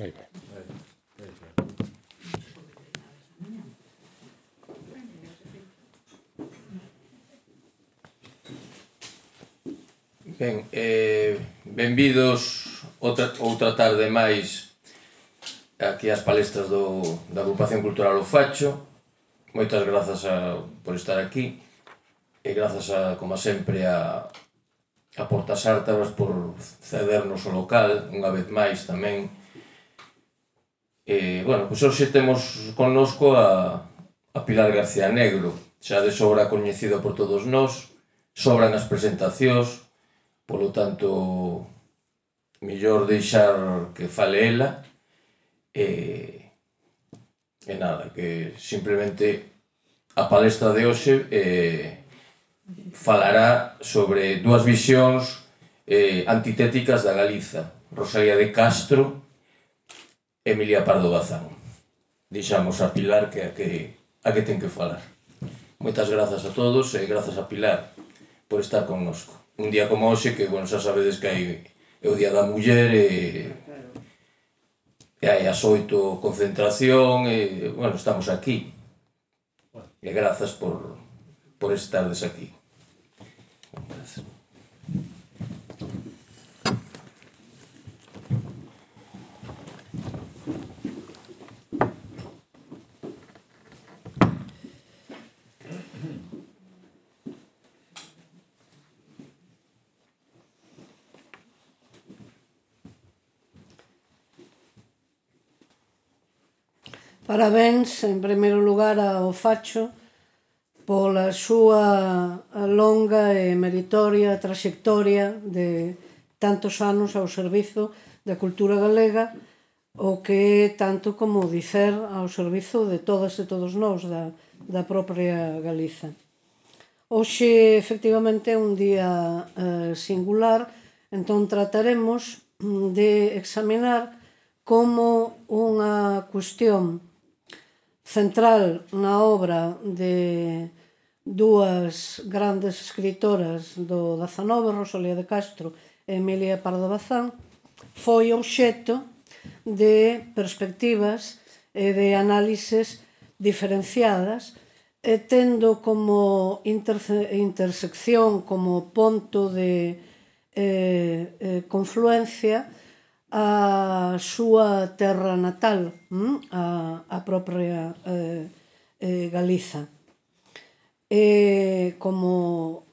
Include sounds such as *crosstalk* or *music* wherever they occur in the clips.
Aí vai. Ben, eh, benvidos outra, outra tarde máis aquí ás palestras do, da Agrupación Cultural O Facho. Moitas grazas a, por estar aquí e grazas, a, como sempre, a, a Portas Ártabas por cedernos o local, unha vez máis tamén, E, bueno, pois hoxe temos connosco a, a Pilar García Negro, xa de sobra coñecida por todos nós, sobran as presentacións, polo tanto, mellor deixar que fale ela, e, e nada, que simplemente a palestra de hoxe eh, falará sobre dúas visións eh, antitéticas da Galiza, Rosalía de Castro Emilia Pardo Bazán. Dixamos a Pilar que a que, a que ten que falar. Moitas grazas a todos e grazas a Pilar por estar connosco. Un día como hoxe que, bueno, xa sabedes que hai é o Día da Muller e, e hai as oito concentración e, bueno, estamos aquí. E grazas por, por estardes aquí. Gracias. Parabéns, en primeiro lugar, ao Facho pola súa longa e meritoria traxectoria de tantos anos ao servizo da cultura galega, o que é tanto como dicer ao servizo de todas e todos nós da, da propia Galiza. Hoxe, efectivamente, é un día eh, singular, entón trataremos de examinar como unha cuestión central na obra de dúas grandes escritoras do XIX, Rosalía de Castro e Emilia Pardo Bazán, foi obxecto de perspectivas e de análises diferenciadas, e tendo como interse intersección, como ponto de eh, eh, confluencia, a súa terra natal, hm? a, a propia eh, eh, Galiza. E como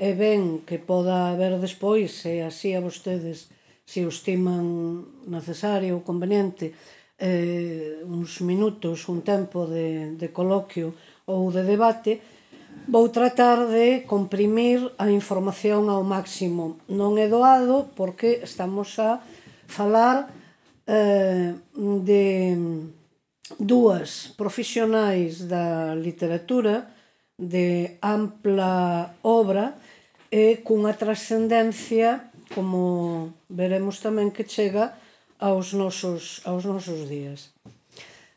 é ben que poda haber despois, e así a vostedes se os timan necesario ou conveniente, eh, uns minutos, un tempo de, de coloquio ou de debate, vou tratar de comprimir a información ao máximo. Non é doado porque estamos a falar eh, de mm, dúas profesionais da literatura de ampla obra e cunha trascendencia, como veremos tamén que chega aos nosos, aos nosos días.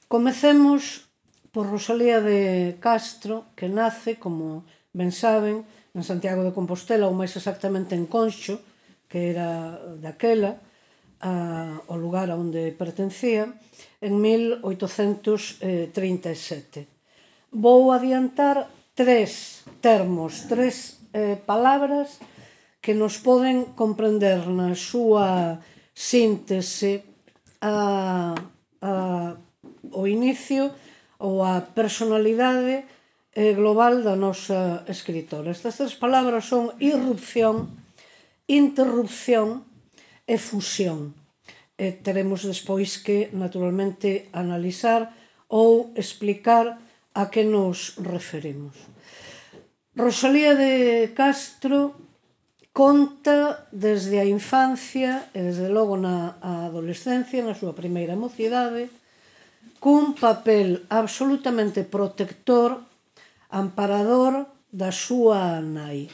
Comecemos por Rosalía de Castro, que nace, como ben saben, en Santiago de Compostela, ou máis exactamente en Conxo, que era daquela, a, o lugar a onde pertencía en 1837. Vou adiantar tres termos, tres eh, palabras que nos poden comprender na súa síntese a, a, o inicio ou a personalidade eh, global da nosa escritora. Estas tres palabras son irrupción, interrupción e fusión. E teremos despois que, naturalmente, analizar ou explicar a que nos referimos. Rosalía de Castro conta desde a infancia e desde logo na adolescencia, na súa primeira mocidade, cun papel absolutamente protector, amparador da súa nai.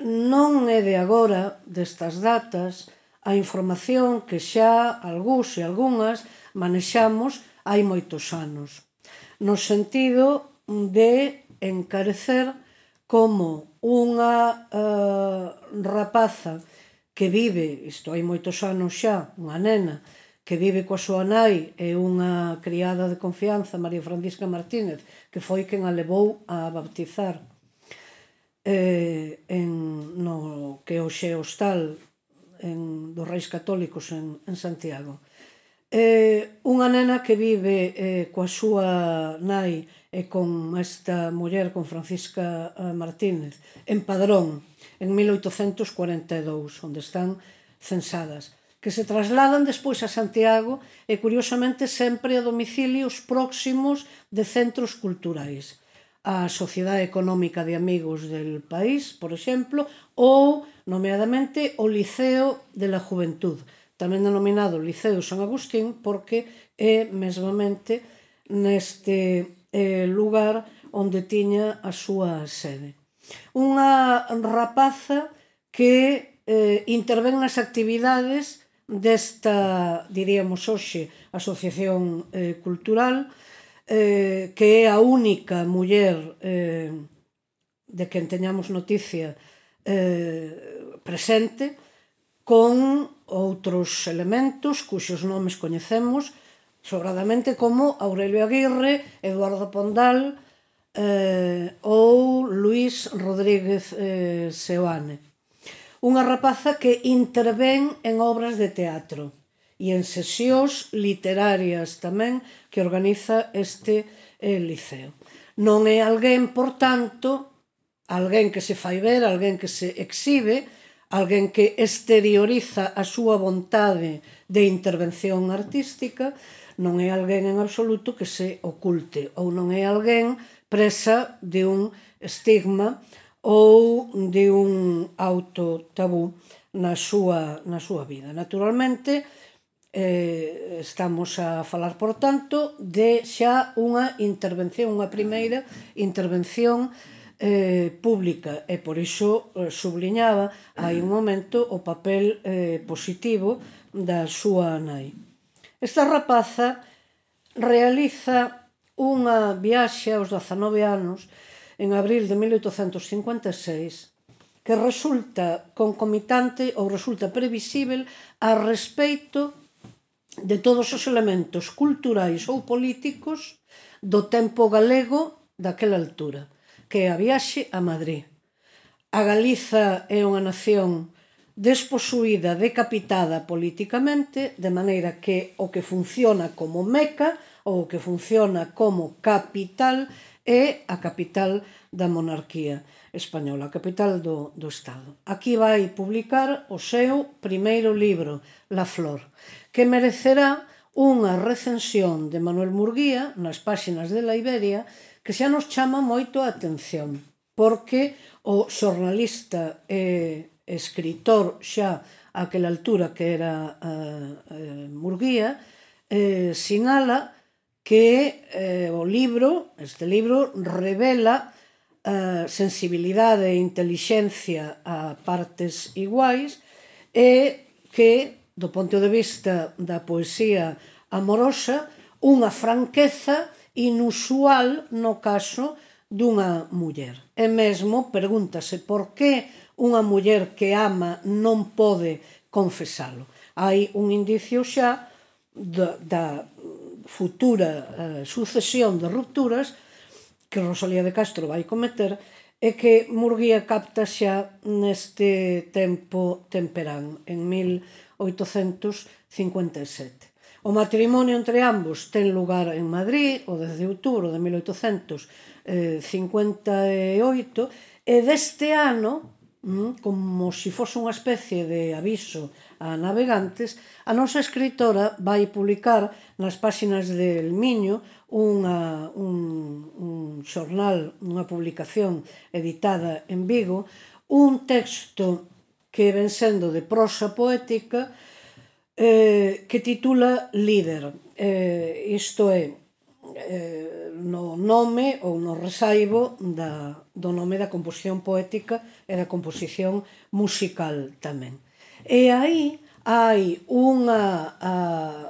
Non é de agora, destas datas, a información que xa algúns e algunhas manexamos hai moitos anos, no sentido de encarecer como unha uh, rapaza que vive, isto hai moitos anos xa, unha nena, que vive coa súa nai e unha criada de confianza, María Francisca Martínez, que foi quen a levou a bautizar eh, en, no que hoxe hostal en, dos reis católicos en, en Santiago. Eh, unha nena que vive eh, coa súa nai e con esta muller, con Francisca eh, Martínez, en Padrón, en 1842, onde están censadas, que se trasladan despois a Santiago e, curiosamente, sempre a domicilios próximos de centros culturais a Sociedade Económica de Amigos del País, por exemplo, ou, nomeadamente, o Liceo de la Juventud, tamén denominado Liceo San Agustín, porque é mesmamente neste eh, lugar onde tiña a súa sede. Unha rapaza que eh, interven nas actividades desta, diríamos hoxe, asociación eh, cultural, eh, que é a única muller eh, de quen teñamos noticia eh, presente con outros elementos cuxos nomes coñecemos sobradamente como Aurelio Aguirre, Eduardo Pondal eh, ou Luís Rodríguez eh, Seoane. Unha rapaza que intervén en obras de teatro e en sesións literarias tamén que organiza este eh, liceo. Non é alguén, por tanto, alguén que se fai ver, alguén que se exhibe, alguén que exterioriza a súa vontade de intervención artística, non é alguén en absoluto que se oculte ou non é alguén presa de un estigma ou de un autotabú na súa, na súa vida. Naturalmente, Eh, estamos a falar, por tanto, de xa unha intervención, unha primeira intervención eh, pública e por iso eh, subliñaba hai un momento o papel eh, positivo da súa nai. Esta rapaza realiza unha viaxe aos 19 anos en abril de 1856 que resulta concomitante ou resulta previsível a respeito de todos os elementos culturais ou políticos do tempo galego daquela altura, que é a viaxe a Madrid. A Galiza é unha nación desposuída, decapitada políticamente, de maneira que o que funciona como meca ou o que funciona como capital é a capital da monarquía española, a capital do, do Estado. Aquí vai publicar o seu primeiro libro, La Flor que merecerá unha recensión de Manuel Murguía nas páxinas de La Iberia que xa nos chama moito a atención, porque o xornalista e escritor xa a aquela altura que era uh, uh, Murguía, eh, sinala que eh, o libro, este libro, revela eh, sensibilidade e inteligencia a partes iguais e que do ponto de vista da poesía amorosa, unha franqueza inusual no caso dunha muller. E mesmo pregúntase por que unha muller que ama non pode confesalo. Hai un indicio xa da, da futura eh, sucesión de rupturas que Rosalía de Castro vai cometer e que Murguía capta xa neste tempo temperán en 1800 1857. O matrimonio entre ambos ten lugar en Madrid o 10 de outubro de 1858 e deste ano, mm, como se fose unha especie de aviso a navegantes, a nosa escritora vai publicar nas páxinas del Miño unha, un, un xornal, unha publicación editada en Vigo, un texto que ven sendo de prosa poética eh, que titula Líder. Eh, isto é eh, no nome ou no resaibo da, do nome da composición poética e da composición musical tamén. E aí hai unha, a,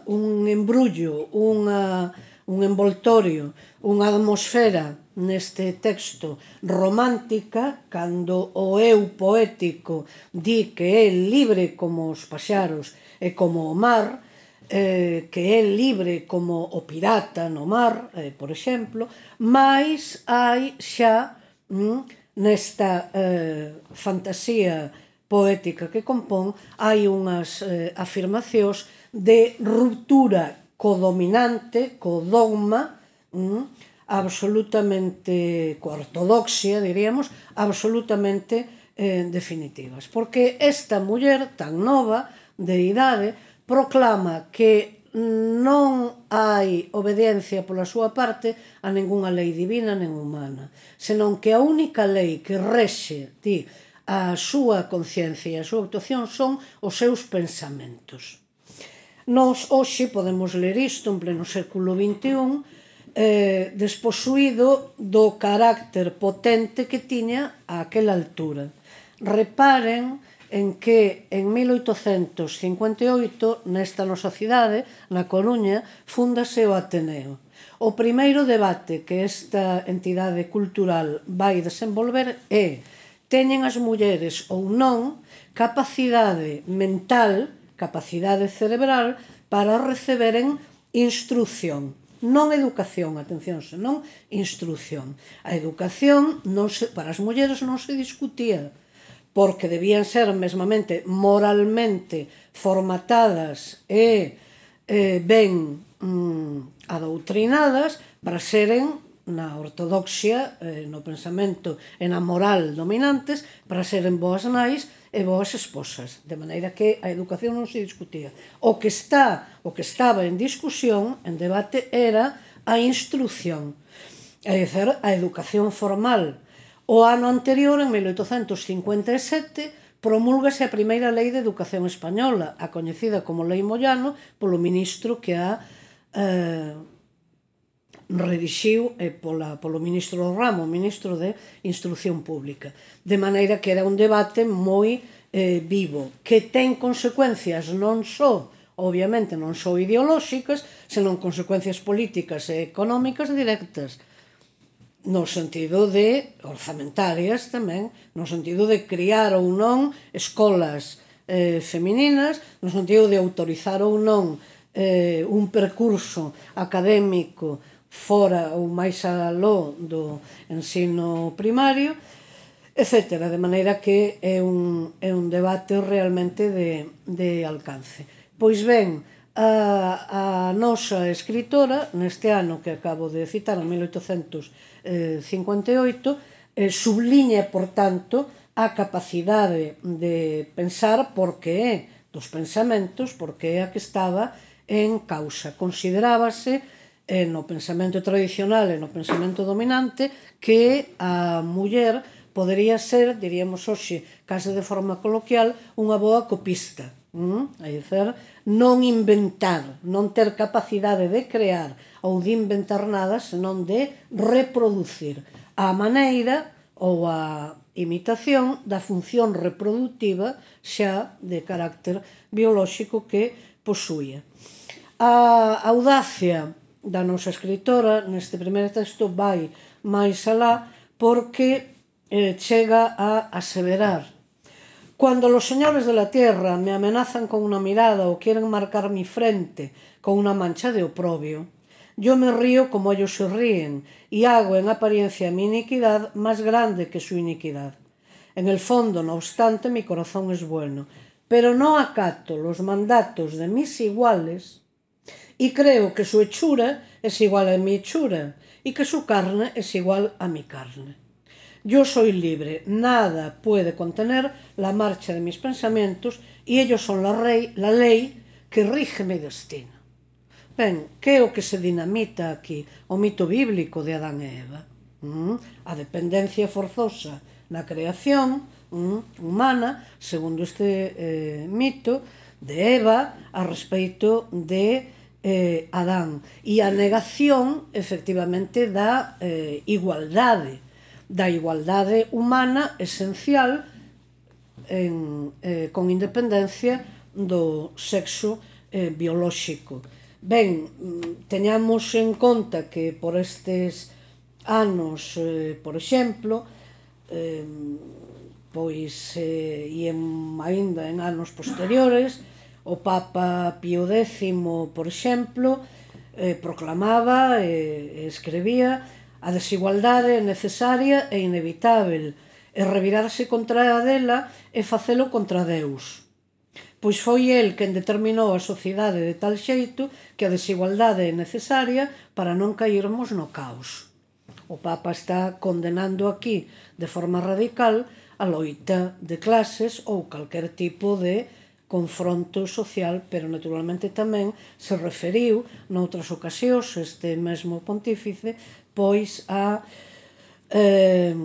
un embrullo, unha, un envoltorio, unha atmosfera neste texto romántica cando o eu poético di que é libre como os paxaros e como o mar, eh, que é libre como o pirata no mar, eh, por exemplo, mais hai xa mm, nesta eh, fantasía poética que compón hai unhas eh, afirmacións de ruptura co dominante, co dogma, mm, absolutamente coa ortodoxia, diríamos, absolutamente eh, definitivas. Porque esta muller tan nova, de idade, proclama que non hai obediencia pola súa parte a ningunha lei divina nen humana, senón que a única lei que rexe ti a súa conciencia e a súa actuación son os seus pensamentos. Nos hoxe podemos ler isto en pleno século XXI eh, desposuído do carácter potente que tiña a aquela altura. Reparen en que en 1858, nesta nosa cidade, na Coruña, fundase o Ateneo. O primeiro debate que esta entidade cultural vai desenvolver é teñen as mulleres ou non capacidade mental, capacidade cerebral para receberen instrucción non educación, atención, senón instrucción. A educación non se, para as mulleres non se discutía, porque debían ser mesmamente moralmente formatadas e eh, ben mm, adoutrinadas para seren na ortodoxia, eh, no pensamento e na moral dominantes, para seren boas nais, e boas esposas, de maneira que a educación non se discutía. O que está, o que estaba en discusión, en debate era a instrucción, é dizer, a educación formal. O ano anterior, en 1857, promulgase a primeira lei de educación española, a coñecida como Lei Moyano, polo ministro que a eh, redixiu eh, pola, polo ministro ramo, ministro de Instrucción Pública. De maneira que era un debate moi eh, vivo, que ten consecuencias non só obviamente non só ideolóxicas, senón consecuencias políticas e económicas directas no sentido de orzamentarias tamén, no sentido de criar ou non escolas eh, femininas, no sentido de autorizar ou non eh, un percurso académico fora ou máis aló do ensino primario, etc. De maneira que é un, é un debate realmente de, de alcance. Pois ben, a, a nosa escritora, neste ano que acabo de citar, en 1858, eh, subliña, por tanto, a capacidade de pensar porque é dos pensamentos, porque é a que estaba en causa. Considerábase eh, no pensamento tradicional e no pensamento dominante que a muller podería ser, diríamos hoxe, case de forma coloquial, unha boa copista. Mm? É dizer, non inventar, non ter capacidade de crear ou de inventar nada, senón de reproducir a maneira ou a imitación da función reproductiva xa de carácter biolóxico que posuía. A audacia da nosa escritora neste primeiro texto vai máis alá porque eh, chega a aseverar Cuando los señores de la tierra me amenazan con una mirada o quieren marcar mi frente con una mancha de oprobio, yo me río como ellos se ríen y hago en apariencia mi iniquidad más grande que su iniquidad. En el fondo, no obstante, mi corazón es bueno, pero no acato los mandatos de mis iguales y creo que su hechura es igual a mi hechura y que su carne es igual a mi carne. Yo soy libre, nada puede contener la marcha de mis pensamientos y ellos son la, rey, la ley que rige mi destino. Ben, que é o que se dinamita aquí? O mito bíblico de Adán e Eva. ¿Mm? A dependencia forzosa na creación ¿Mm? humana, segundo este eh, mito de Eva, a respeito de eh, Adán. E a negación, efectivamente, da eh, igualdade, da igualdade humana esencial en, eh, con independencia do sexo eh, biolóxico. Ben, mm, teñamos en conta que por estes anos, eh, por exemplo, eh, pois eh, e en, ainda en anos posteriores O Papa Pío X, por exemplo, eh, proclamaba e eh, escribía a desigualdade necesaria e inevitável e revirarse contra a dela e facelo contra Deus. Pois foi el quen determinou a sociedade de tal xeito que a desigualdade é necesaria para non cairmos no caos. O Papa está condenando aquí de forma radical a loita de clases ou calquer tipo de confronto social, pero naturalmente tamén se referiu noutras ocasións este mesmo pontífice pois a eh,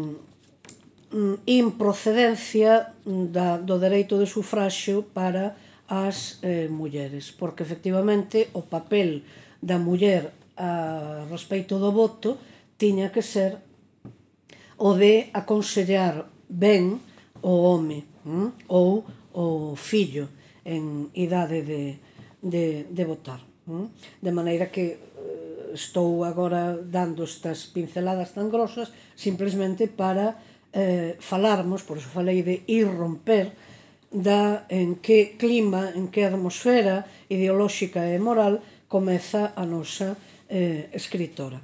improcedencia da, do dereito de sufraxio para as eh, mulleres, porque efectivamente o papel da muller a respeito do voto tiña que ser o de aconsellar ben o home hm? ou o fillo en idade de, de, de votar. Hm? De maneira que eh, estou agora dando estas pinceladas tan grosas simplemente para eh, falarmos, por iso falei de ir romper, da en que clima, en que atmosfera ideolóxica e moral comeza a nosa eh, escritora.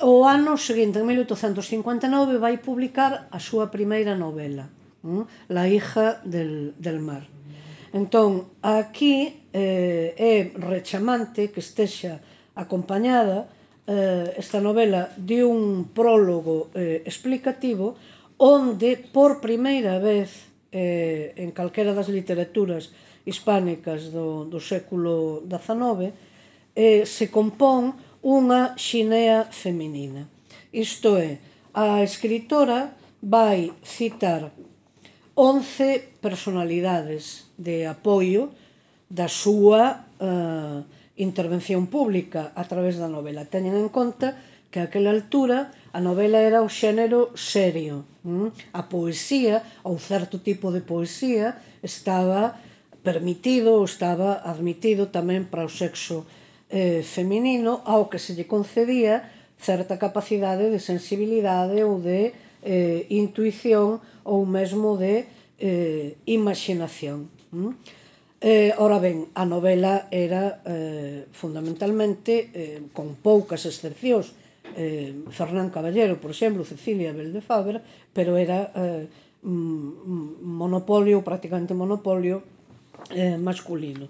O ano seguinte, en 1859, vai publicar a súa primeira novela, hm? La hija del, del mar Entón, aquí eh, é rechamante que estexa acompañada eh, esta novela de un prólogo eh, explicativo onde por primeira vez eh, en calquera das literaturas hispánicas do, do século XIX eh, se compón unha xinea feminina. Isto é, a escritora vai citar 11 personalidades de apoio da súa eh, intervención pública a través da novela. Teñen en conta que a aquela altura a novela era o xénero serio. Mm? A poesía, ou certo tipo de poesía, estaba permitido ou estaba admitido tamén para o sexo eh, feminino, ao que se lle concedía certa capacidade de sensibilidade ou de eh, intuición ou mesmo de eh, imaginación. Mm? Eh, ora ben, a novela era eh, fundamentalmente, eh, con poucas excepcións, eh, Fernán Caballero, por exemplo, Cecilia Beldefabra, pero era eh, mm, monopolio, prácticamente monopolio, eh, masculino.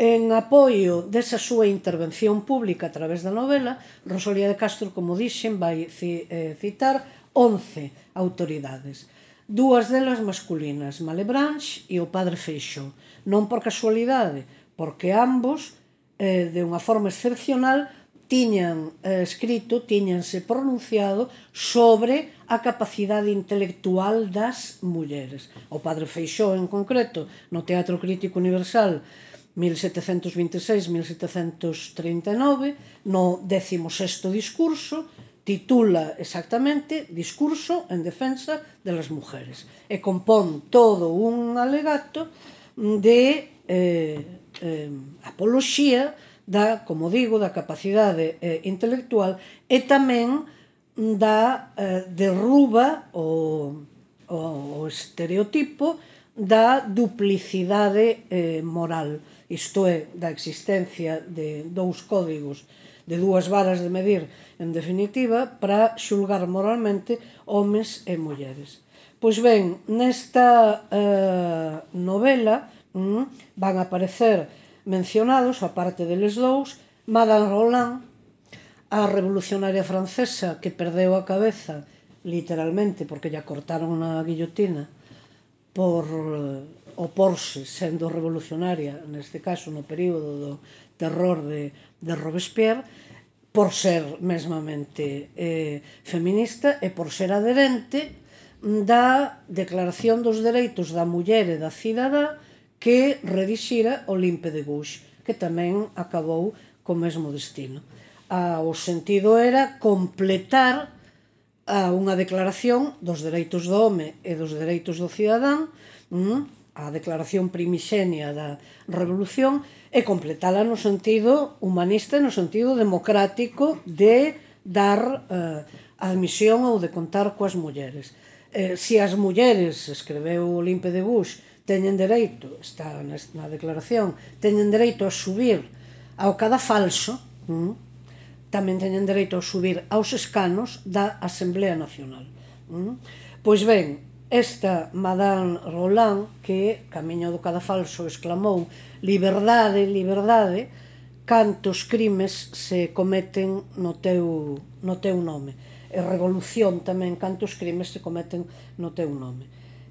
En apoio desa súa intervención pública a través da novela, Rosalía de Castro, como dixen, vai eh, citar 11 autoridades. Dúas delas masculinas, Malebranche e o Padre Feixo, non por casualidade, porque ambos, eh, de unha forma excepcional, tiñan eh, escrito, tiñanse pronunciado sobre a capacidade intelectual das mulleres. O padre Feixó, en concreto, no Teatro Crítico Universal 1726-1739, no 16º discurso, titula exactamente Discurso en defensa de las mujeres e compón todo un alegato de eh, eh, apoloxía da, como digo, da capacidade eh, intelectual e tamén da eh, derruba o, o, o estereotipo da duplicidade eh, moral, isto é, da existencia de dous códigos de dúas varas de medir, en definitiva, para xulgar moralmente homes e mulleres. Pois ben, nesta eh, novela mm, van aparecer mencionados, a parte deles dous, Madame Roland, a revolucionaria francesa que perdeu a cabeza literalmente porque lla cortaron na guillotina por eh, oporse sendo revolucionaria, neste caso no período do terror de de Robespierre por ser mesmamente eh, feminista e por ser adherente da Declaración dos Dereitos da Muller e da Cidadá que redixira Olimpe de Gouche, que tamén acabou co mesmo destino. Ah, o sentido era completar a unha declaración dos dereitos do home e dos dereitos do cidadán, mm, a declaración primixenia da revolución, e completala no sentido humanista, no sentido democrático de dar eh, admisión ou de contar coas mulleres. Eh, se as mulleres, escreveu Olimpe de Bush, teñen dereito, está na, na declaración, teñen dereito a subir ao cada falso, mm, tamén teñen dereito a subir aos escanos da Asamblea Nacional. Mm. Pois ben, esta Madame Roland, que, camiño do cada falso, exclamou liberdade, liberdade, cantos crimes se cometen no teu, no teu nome. E revolución tamén, cantos crimes se cometen no teu nome.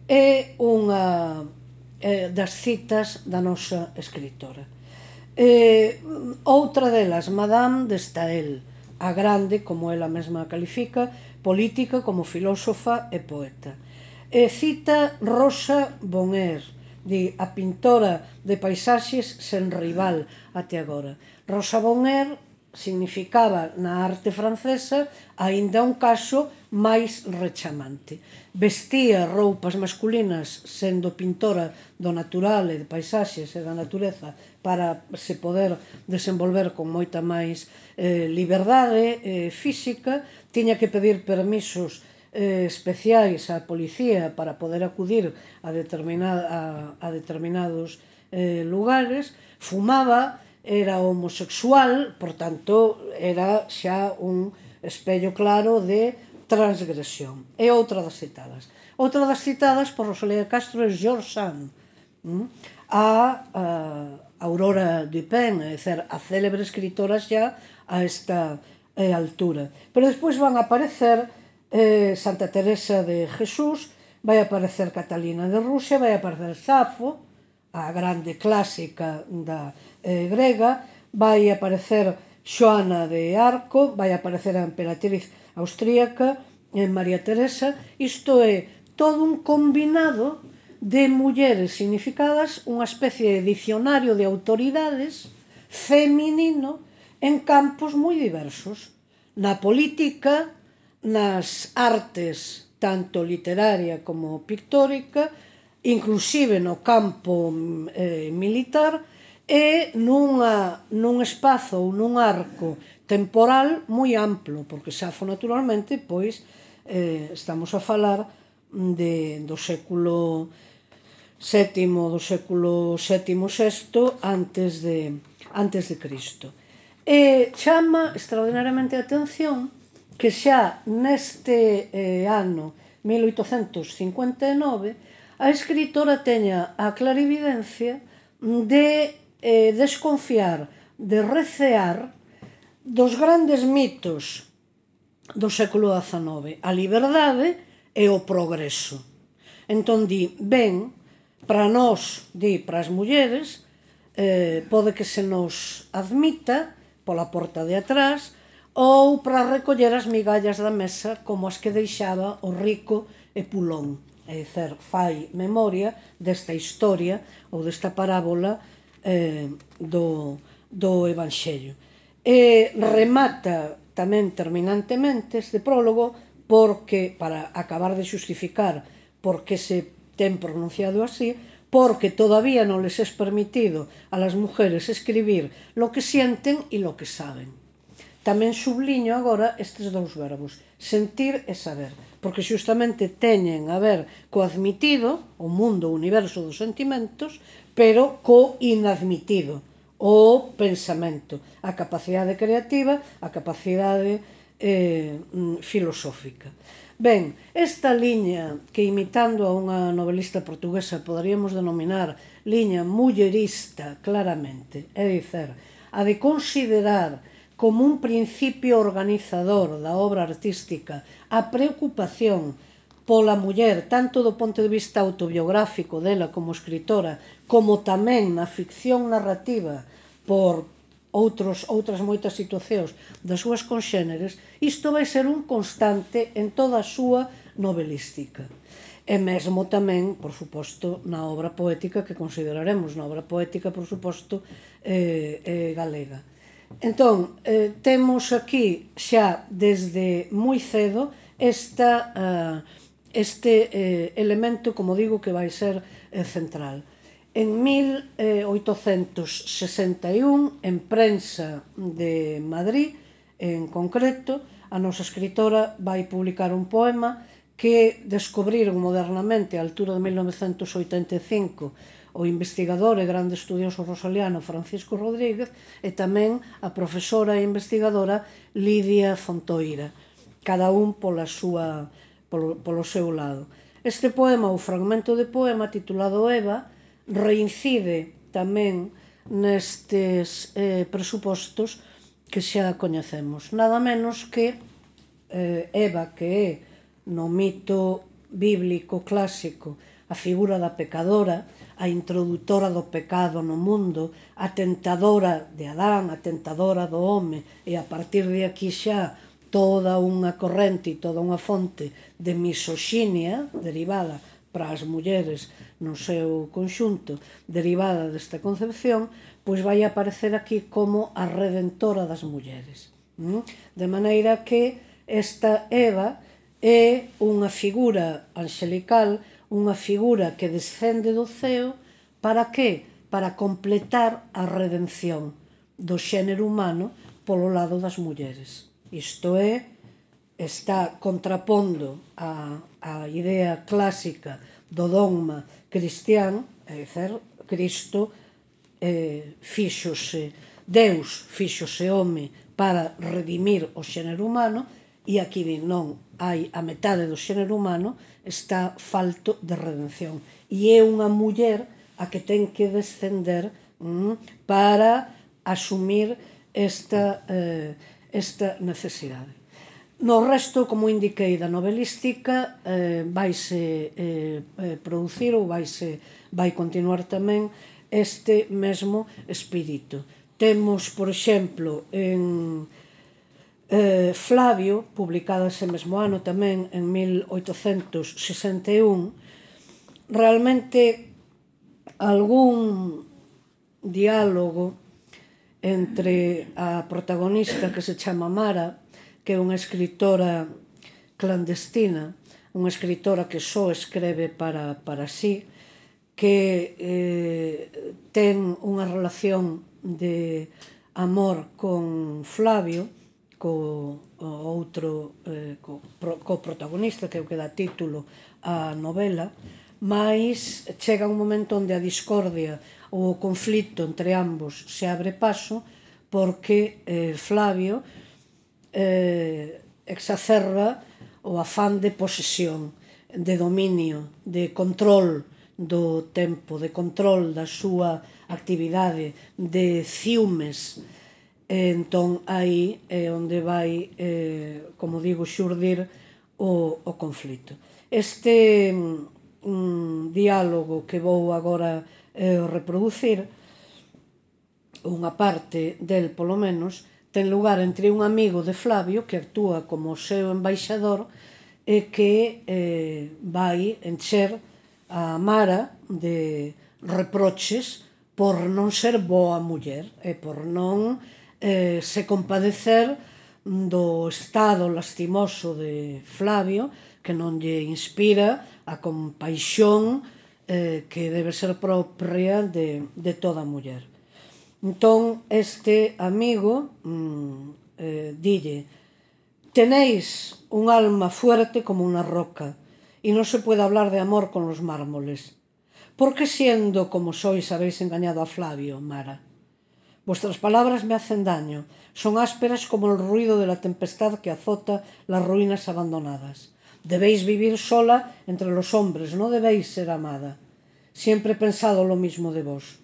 É unha eh, das citas da nosa escritora. Eh, outra delas, Madame de Stael, a grande, como ela mesma califica, política como filósofa e poeta. E cita Rosa Bonheur, de a pintora de paisaxes sen rival até agora. Rosa Bonheur significaba na arte francesa aínda un caso máis rechamante. Vestía roupas masculinas sendo pintora do natural e de paisaxes e da natureza para se poder desenvolver con moita máis eh, liberdade eh, física, tiña que pedir permisos eh, especiais á policía para poder acudir a, determinada, a, a determinados eh, lugares, fumaba, era homosexual, por tanto, era xa un espello claro de transgresión. É outra das citadas. Outra das citadas por Rosalía Castro é George Sand. Mm, a, a Aurora Dupin, é dizer, a célebre escritora xa a esta eh, altura. Pero despois van a aparecer eh, Santa Teresa de Jesús, vai aparecer Catalina de Rusia, vai aparecer Safo, a grande clásica da eh, grega, vai aparecer Xoana de Arco, vai aparecer a emperatriz austríaca, eh, María Teresa, isto é todo un combinado de mulleres significadas, unha especie de dicionario de autoridades feminino en campos moi diversos, na política, nas artes tanto literaria como pictórica, inclusive no campo eh, militar, e nunha, nun espazo ou nun arco temporal moi amplo, porque Safo naturalmente, pois, eh, estamos a falar de, do século VII, do século VII, VI, antes de, antes de Cristo. E chama extraordinariamente a atención que xa neste eh, ano 1859 a escritora teña a clarividencia de eh, desconfiar, de recear dos grandes mitos do século XIX, a liberdade e o progreso. Entón di, ben, para nós, di, para as mulleres, eh, pode que se nos admita pola porta de atrás, ou para recoller as migallas da mesa como as que deixaba o rico e pulón. É dizer, fai memoria desta historia ou desta parábola eh, do, do Evangelio. E remata tamén terminantemente este prólogo porque, para acabar de justificar por que se ten pronunciado así, porque todavía non les es permitido a las mujeres escribir lo que sienten y lo que saben. Tamén subliño agora estes dous verbos, sentir e saber, porque xustamente teñen a ver co admitido, o mundo, o universo dos sentimentos, pero co inadmitido, o pensamento, a capacidade creativa, a capacidade eh, mm, filosófica. Ben, esta liña que imitando a unha novelista portuguesa poderíamos denominar liña mullerista claramente, é dicer, a de considerar como un principio organizador da obra artística, a preocupación pola muller, tanto do ponto de vista autobiográfico dela como escritora, como tamén na ficción narrativa por outros outras moitas situacións das súas conxéneres, isto vai ser un constante en toda a súa novelística. E mesmo tamén, por suposto, na obra poética que consideraremos, na obra poética, por suposto, eh, eh, galega. Entón, eh, temos aquí xa desde moi cedo esta, uh, este eh, elemento, como digo, que vai ser eh, central. En 1861, eh, en prensa de Madrid, en concreto, a nosa escritora vai publicar un poema que descubriron modernamente a altura de 1985 o investigador e grande estudioso rosaliano Francisco Rodríguez e tamén a profesora e investigadora Lidia Fontoira, cada un pola súa, polo, polo seu lado. Este poema, o fragmento de poema titulado Eva, reincide tamén nestes eh, presupostos que xa coñecemos. Nada menos que eh, Eva, que é no mito bíblico clásico a figura da pecadora, a introdutora do pecado no mundo, a tentadora de Adán, a tentadora do home, e a partir de aquí xa toda unha corrente e toda unha fonte de misoxinia derivada para as mulleres no seu conxunto, derivada desta concepción, pois vai aparecer aquí como a redentora das mulleres. De maneira que esta Eva é unha figura angelical unha figura que descende do ceo para que? Para completar a redención do xénero humano polo lado das mulleres. Isto é, está contrapondo a, a idea clásica do dogma cristián, é dizer, Cristo eh, fíxose, Deus fíxose home para redimir o xénero humano, e aquí non hai a metade do xénero humano está falto de redención. E é unha muller a que ten que descender mm, para asumir esta, eh, esta necesidade. No resto, como indiquei, da novelística eh, vaise eh, eh producir ou vaise, vai continuar tamén este mesmo espírito. Temos, por exemplo, en, Eh, Flavio, publicada ese mesmo ano tamén, en 1861, realmente algún diálogo entre a protagonista que se chama Mara, que é unha escritora clandestina, unha escritora que só escreve para, para sí, que eh, ten unha relación de amor con Flavio, co outro eh, co, pro, co protagonista que é o que dá título á novela mas chega un momento onde a discordia ou o conflito entre ambos se abre paso porque eh, Flavio eh, exacerba o afán de posesión, de dominio, de control do tempo, de control da súa actividade, de ciumes, eh, E entón aí é onde vai, eh, como digo, xurdir o, o conflito. Este mm, diálogo que vou agora eh, reproducir, unha parte del polo menos, ten lugar entre un amigo de Flavio que actúa como seu embaixador e que eh, vai encher a Mara de reproches por non ser boa muller e por non eh, se compadecer do estado lastimoso de Flavio que non lle inspira a compaixón eh, que debe ser propia de, de toda muller. Entón, este amigo mm, eh, dille Tenéis un alma fuerte como una roca y no se puede hablar de amor con los mármoles. ¿Por qué siendo como sois habéis engañado a Flavio, Mara? Vuestras palabras me hacen daño, son ásperas como el ruido de la tempestad que azota las ruinas abandonadas. Debéis vivir sola entre los hombres, no debéis ser amada. Siempre he pensado lo mismo de vos.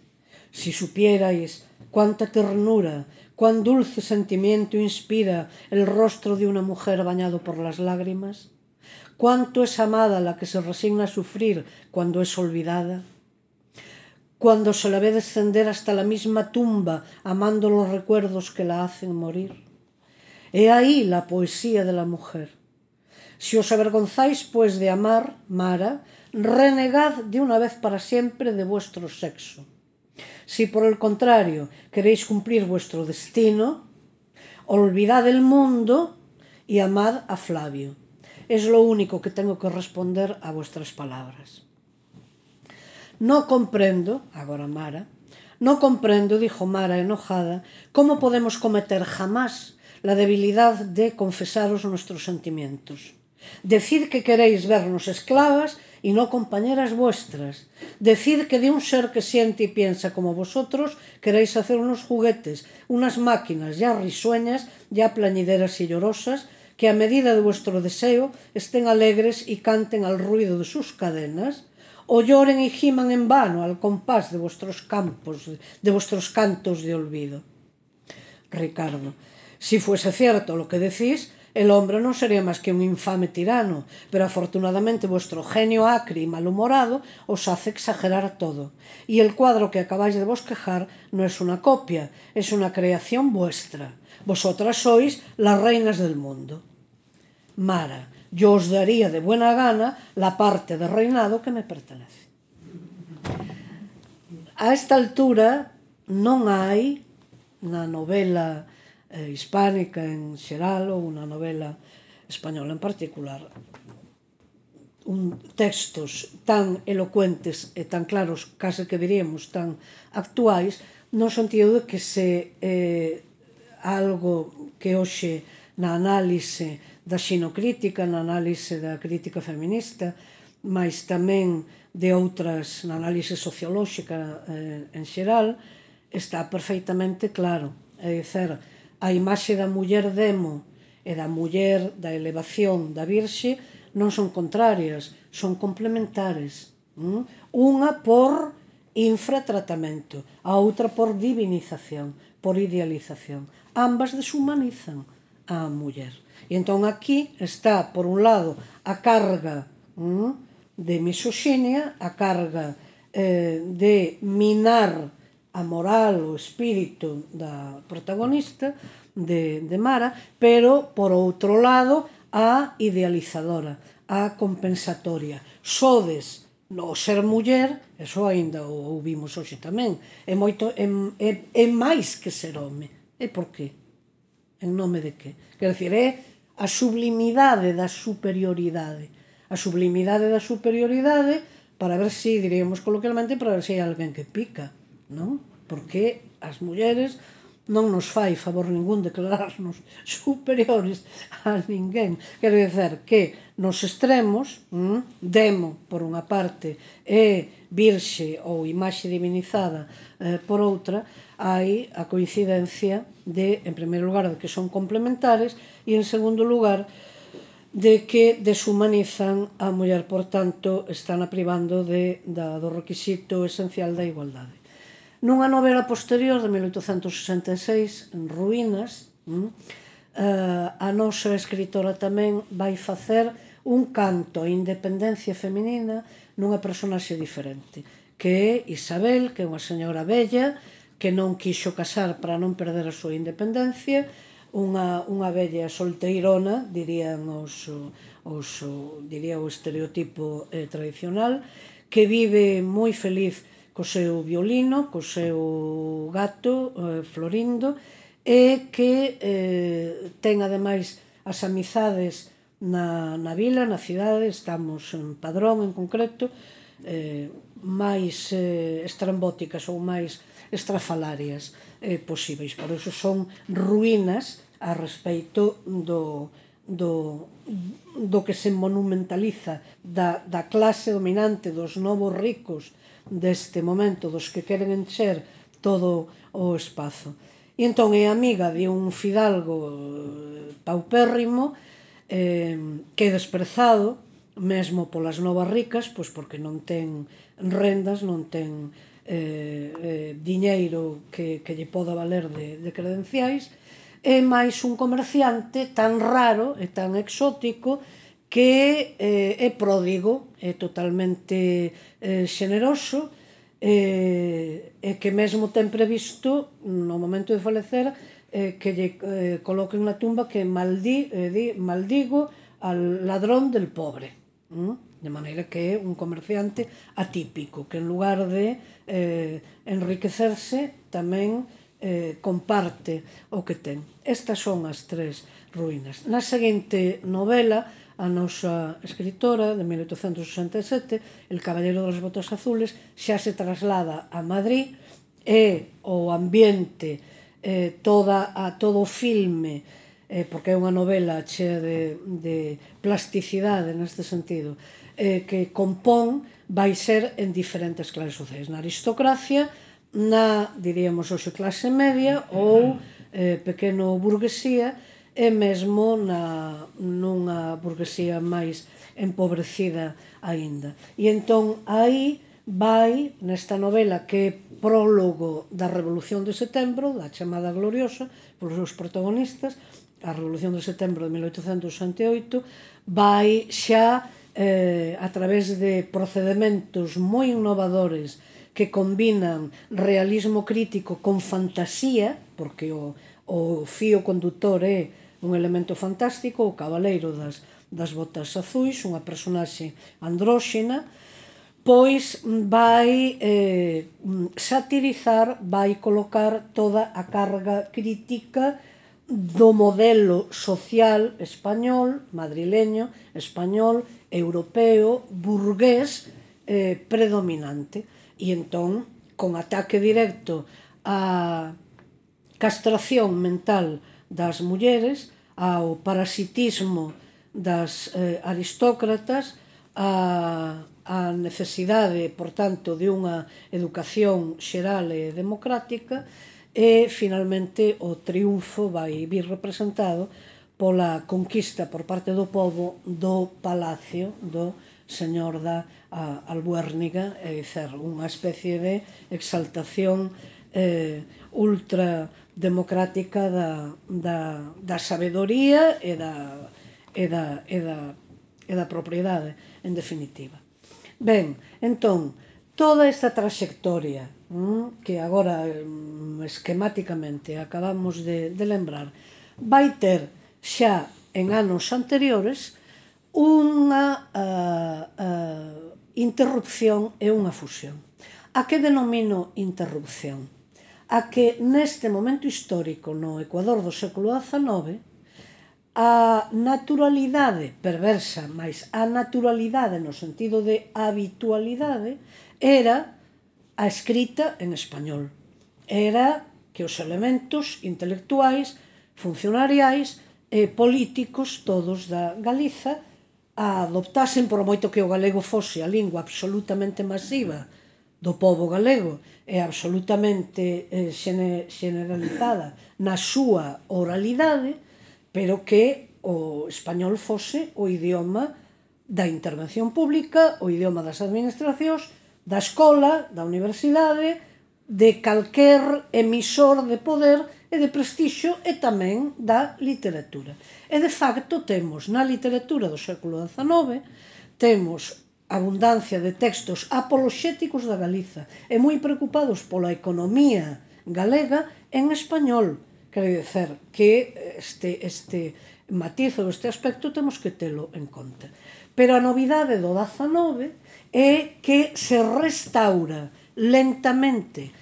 Si supierais cuánta ternura, cuán dulce sentimiento inspira el rostro de una mujer bañado por las lágrimas, Cuánto es amada la que se resigna a sufrir cuando es olvidada. Cuando se la ve descender hasta la misma tumba, amando los recuerdos que la hacen morir. He ahí la poesía de la mujer. Si os avergonzáis, pues, de amar, Mara, renegad de una vez para siempre de vuestro sexo. Si por el contrario queréis cumplir vuestro destino, olvidad el mundo y amad a Flavio Es lo único que tengo que responder a vuestras palabras. No comprendo, agora Mara, no comprendo, dijo Mara enojada, cómo podemos cometer jamás la debilidad de confesaros nuestros sentimientos. Decid que queréis vernos esclavas y no compañeras vuestras. Decid que de un ser que siente y piensa como vosotros queréis hacer unos juguetes, unas máquinas ya risueñas, ya plañideras y llorosas, que a medida de vuestro deseo estén alegres y canten al ruido de sus cadenas, o lloren y giman en vano al compás de vuestros campos, de vuestros cantos de olvido. Ricardo, si fuese cierto lo que decís, El hombre non sería máis que un infame tirano, pero afortunadamente vuestro genio acre e malhumorado os hace exagerar todo. E el cuadro que acabáis de bosquejar non es una copia, es una creación vuestra. Vosotras sois las reinas del mundo. Mara, yo os daría de buena gana la parte de reinado que me pertenece. A esta altura non hai na novela eh, hispánica en xeral ou na novela española en particular un, textos tan elocuentes e tan claros, case que diríamos tan actuais, no sentido de que se eh, algo que hoxe na análise da xinocrítica, na análise da crítica feminista, mas tamén de outras na análise sociolóxica eh, en xeral, está perfeitamente claro. É dizer, a imaxe da muller demo e da muller da elevación da virxe non son contrarias, son complementares. Mm? Unha por infratratamento, a outra por divinización, por idealización. Ambas deshumanizan a muller. E entón aquí está, por un lado, a carga mm, de misoxinia, a carga eh, de minar a moral, o espírito da protagonista, de, de Mara, pero, por outro lado, a idealizadora, a compensatoria. Sodes, no ser muller, eso aínda o ouvimos hoxe tamén, é moito é, é, é máis que ser home. E por qué? En nome de qué? Quer dizer, é a sublimidade da superioridade. A sublimidade da superioridade para ver se, si, diríamos coloquialmente, para ver se hai alguén que pica, non? Porque as mulleres non nos fai favor ningún declararnos *laughs* superiores a ninguén. Quero dizer que nos extremos, mm, demo por unha parte e virxe ou imaxe divinizada eh, por outra, hai a coincidencia de, en primeiro lugar, de que son complementares e, en segundo lugar, de que deshumanizan a muller, por tanto, están aprivando privando de, da, do requisito esencial da igualdade. Nunha novela posterior de 1866, en Ruínas, hm, eh, a nosa escritora tamén vai facer un canto a independencia feminina nunha personaxe diferente, que é Isabel, que é unha señora bella, que non quixo casar para non perder a súa independencia, unha, unha bella solteirona, dirían os, os, diría o estereotipo eh, tradicional, que vive moi feliz co seu violino, co seu gato eh, florindo, e que eh, ten ademais as amizades na, na vila, na cidade, estamos en Padrón en concreto, eh, máis eh, estrambóticas ou máis estrafalarias eh, posíveis. Por eso son ruínas a respeito do, do, do que se monumentaliza da, da clase dominante dos novos ricos deste momento, dos que queren encher todo o espazo. E entón é amiga de un fidalgo eh, paupérrimo eh, que é desprezado mesmo polas novas ricas, pois porque non ten rendas, non ten eh, eh, diñeiro que, que lle poda valer de, de credenciais, é máis un comerciante tan raro e tan exótico que eh, é pródigo, é totalmente eh, xeneroso, eh, e que mesmo ten previsto, no momento de falecer, eh, que lle eh, coloquen na tumba que maldi, eh, di, maldigo al ladrón del pobre. ¿Mm? De maneira que é un comerciante atípico, que en lugar de eh, enriquecerse tamén eh, comparte o que ten. Estas son as tres ruínas. Na seguinte novela, a nosa escritora de 1867, El caballero das botas azules, xa se traslada a Madrid e o ambiente, eh, toda a todo o filme, eh, porque é unha novela chea de, de plasticidade neste sentido, eh, que compón vai ser en diferentes clases sociais, na aristocracia, na, diríamos, hoxe clase media ou eh, pequeno burguesía e mesmo na, nunha burguesía máis empobrecida aínda. E entón aí vai nesta novela que é prólogo da Revolución de Setembro, da chamada gloriosa, polos seus protagonistas, a Revolución de Setembro de 1868, vai xa eh, a través de procedementos moi innovadores que combinan realismo crítico con fantasía, porque o, o fío conductor é un elemento fantástico, o cabaleiro das, das botas azuis, unha personaxe andróxena, pois vai eh, satirizar, vai colocar toda a carga crítica do modelo social español, madrileño, español, europeo, burgués, eh, predominante. E entón, con ataque directo á castración mental das mulleres, ao parasitismo das eh, aristócratas, a, a necesidade, por tanto, de unha educación xeral e democrática, e finalmente o triunfo vai vir representado pola conquista por parte do povo do palacio do señor da a, Albuérniga, é dizer, unha especie de exaltación eh, ultra democrática da, da, da sabedoría e da, e da, e da, e da propriedade, en definitiva. Ben, entón, toda esta trayectoria mm, que agora mm, esquemáticamente acabamos de, de lembrar, vai ter xa en anos anteriores unha uh, uh, interrupción e unha fusión. A que denomino interrupción? A que neste momento histórico no Ecuador do século XIX a naturalidade perversa, máis a naturalidade no sentido de habitualidade, era a escrita en español. Era que os elementos intelectuais, funcionariais, eh, políticos todos da Galiza a adoptasen por moito que o galego fose a lingua absolutamente masiva do povo galego e absolutamente eh, generalizada na súa oralidade, pero que o español fose o idioma da intervención pública, o idioma das administracións, da escola, da universidade, de calquer emisor de poder e de prestixio e tamén da literatura. E de facto temos na literatura do século XIX temos abundancia de textos apoloxéticos da Galiza e moi preocupados pola economía galega en español. Quere dizer que este, este matiz ou este aspecto temos que telo en conta. Pero a novidade do 19 é que se restaura lentamente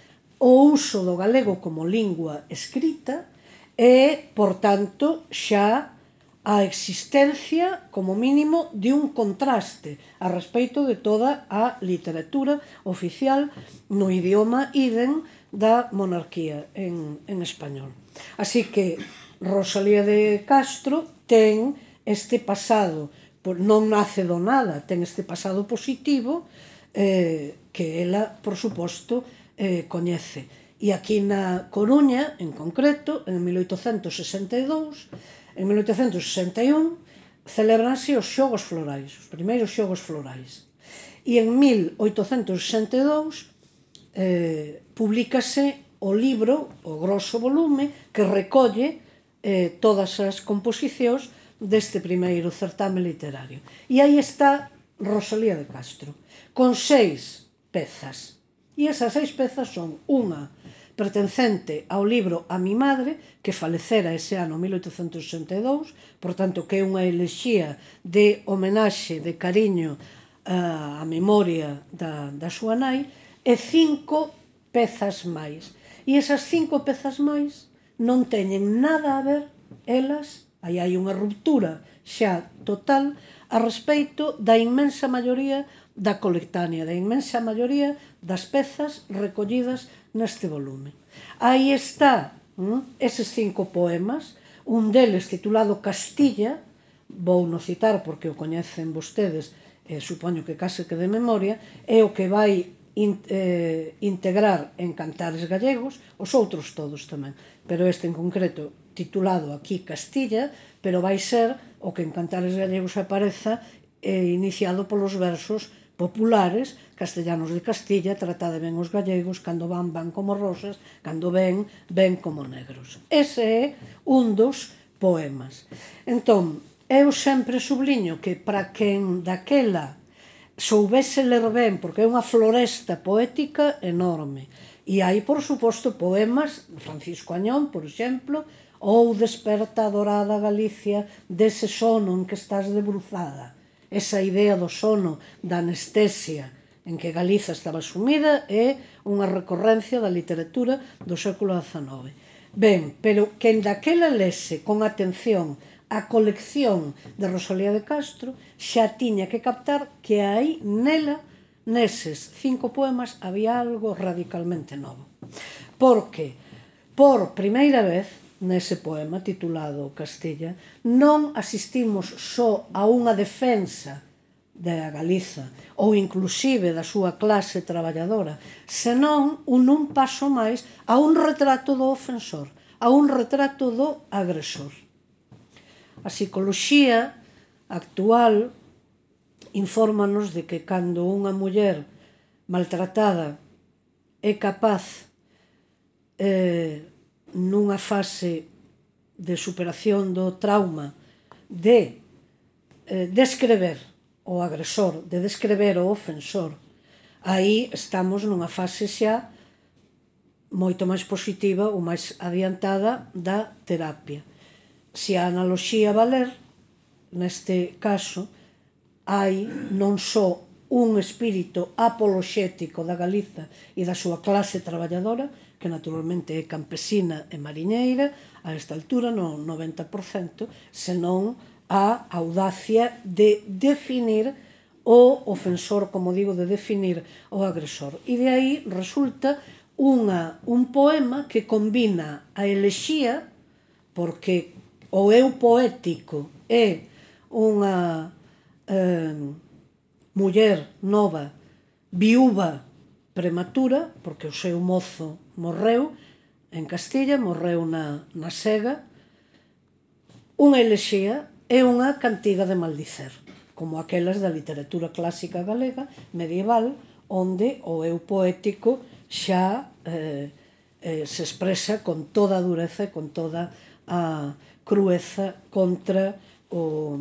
o uso do galego como lingua escrita e, por tanto, xa a existencia, como mínimo, de un contraste a respeito de toda a literatura oficial no idioma idem da monarquía en, en español. Así que Rosalía de Castro ten este pasado, non nace do nada, ten este pasado positivo eh, que ela, por suposto, eh, coñece. E aquí na Coruña, en concreto, en 1862, en 1861, celebranse os xogos florais, os primeiros xogos florais. E en 1862 eh, publicase o libro, o grosso volume, que recolle eh, todas as composicións deste primeiro certame literario. E aí está Rosalía de Castro, con seis pezas E esas seis pezas son unha pertencente ao libro A mi madre, que falecera ese ano 1862, por tanto que é unha elexía de homenaxe, de cariño á memoria da, da súa nai, e cinco pezas máis. E esas cinco pezas máis non teñen nada a ver elas, aí hai unha ruptura xa total a respeito da inmensa maioría da colectánea, da inmensa maioría das pezas recollidas neste volume. Aí está mm, eses cinco poemas, un deles titulado Castilla, vou no citar porque o coñecen vostedes, eh, supoño que case que de memoria, é o que vai in, eh, integrar en cantares gallegos, os outros todos tamén, pero este en concreto titulado aquí Castilla, pero vai ser o que en Cantares Galegos apareza é iniciado polos versos populares, castellanos de Castilla, tratade ben os gallegos, cando van, van como rosas, cando ven, ven como negros. Ese é un dos poemas. Entón, eu sempre subliño que para quen daquela soubese ler ben, porque é unha floresta poética enorme, e hai, por suposto, poemas, Francisco Añón, por exemplo, ou desperta a dorada Galicia dese sono en que estás debruzada. Esa idea do sono, da anestesia, en que Galiza estaba sumida é unha recorrencia da literatura do século XIX. Ben, pero que en daquela lese con atención a colección de Rosalía de Castro xa tiña que captar que aí nela neses cinco poemas había algo radicalmente novo. Porque por primeira vez nese poema titulado Castella, non asistimos só a unha defensa da Galiza ou inclusive da súa clase traballadora, senón un un paso máis a un retrato do ofensor, a un retrato do agresor. A psicoloxía actual infórmanos de que cando unha muller maltratada é capaz eh, nunha fase de superación do trauma de eh, descrever o agresor, de descrever o ofensor, aí estamos nunha fase xa moito máis positiva ou máis adiantada da terapia. Se a analogía valer, neste caso, hai non só un espírito apoloxético da Galiza e da súa clase traballadora, que naturalmente é campesina e mariñeira, a esta altura no 90%, senón a audacia de definir o ofensor, como digo, de definir o agresor. E de aí resulta unha, un poema que combina a elexía, porque o eu poético é unha eh, muller nova, viúva prematura, porque o seu mozo morreu en Castilla, morreu na, na Sega, unha elexía é unha cantiga de maldicer, como aquelas da literatura clásica galega medieval, onde o eu poético xa eh, eh, se expresa con toda a dureza e con toda a crueza contra o,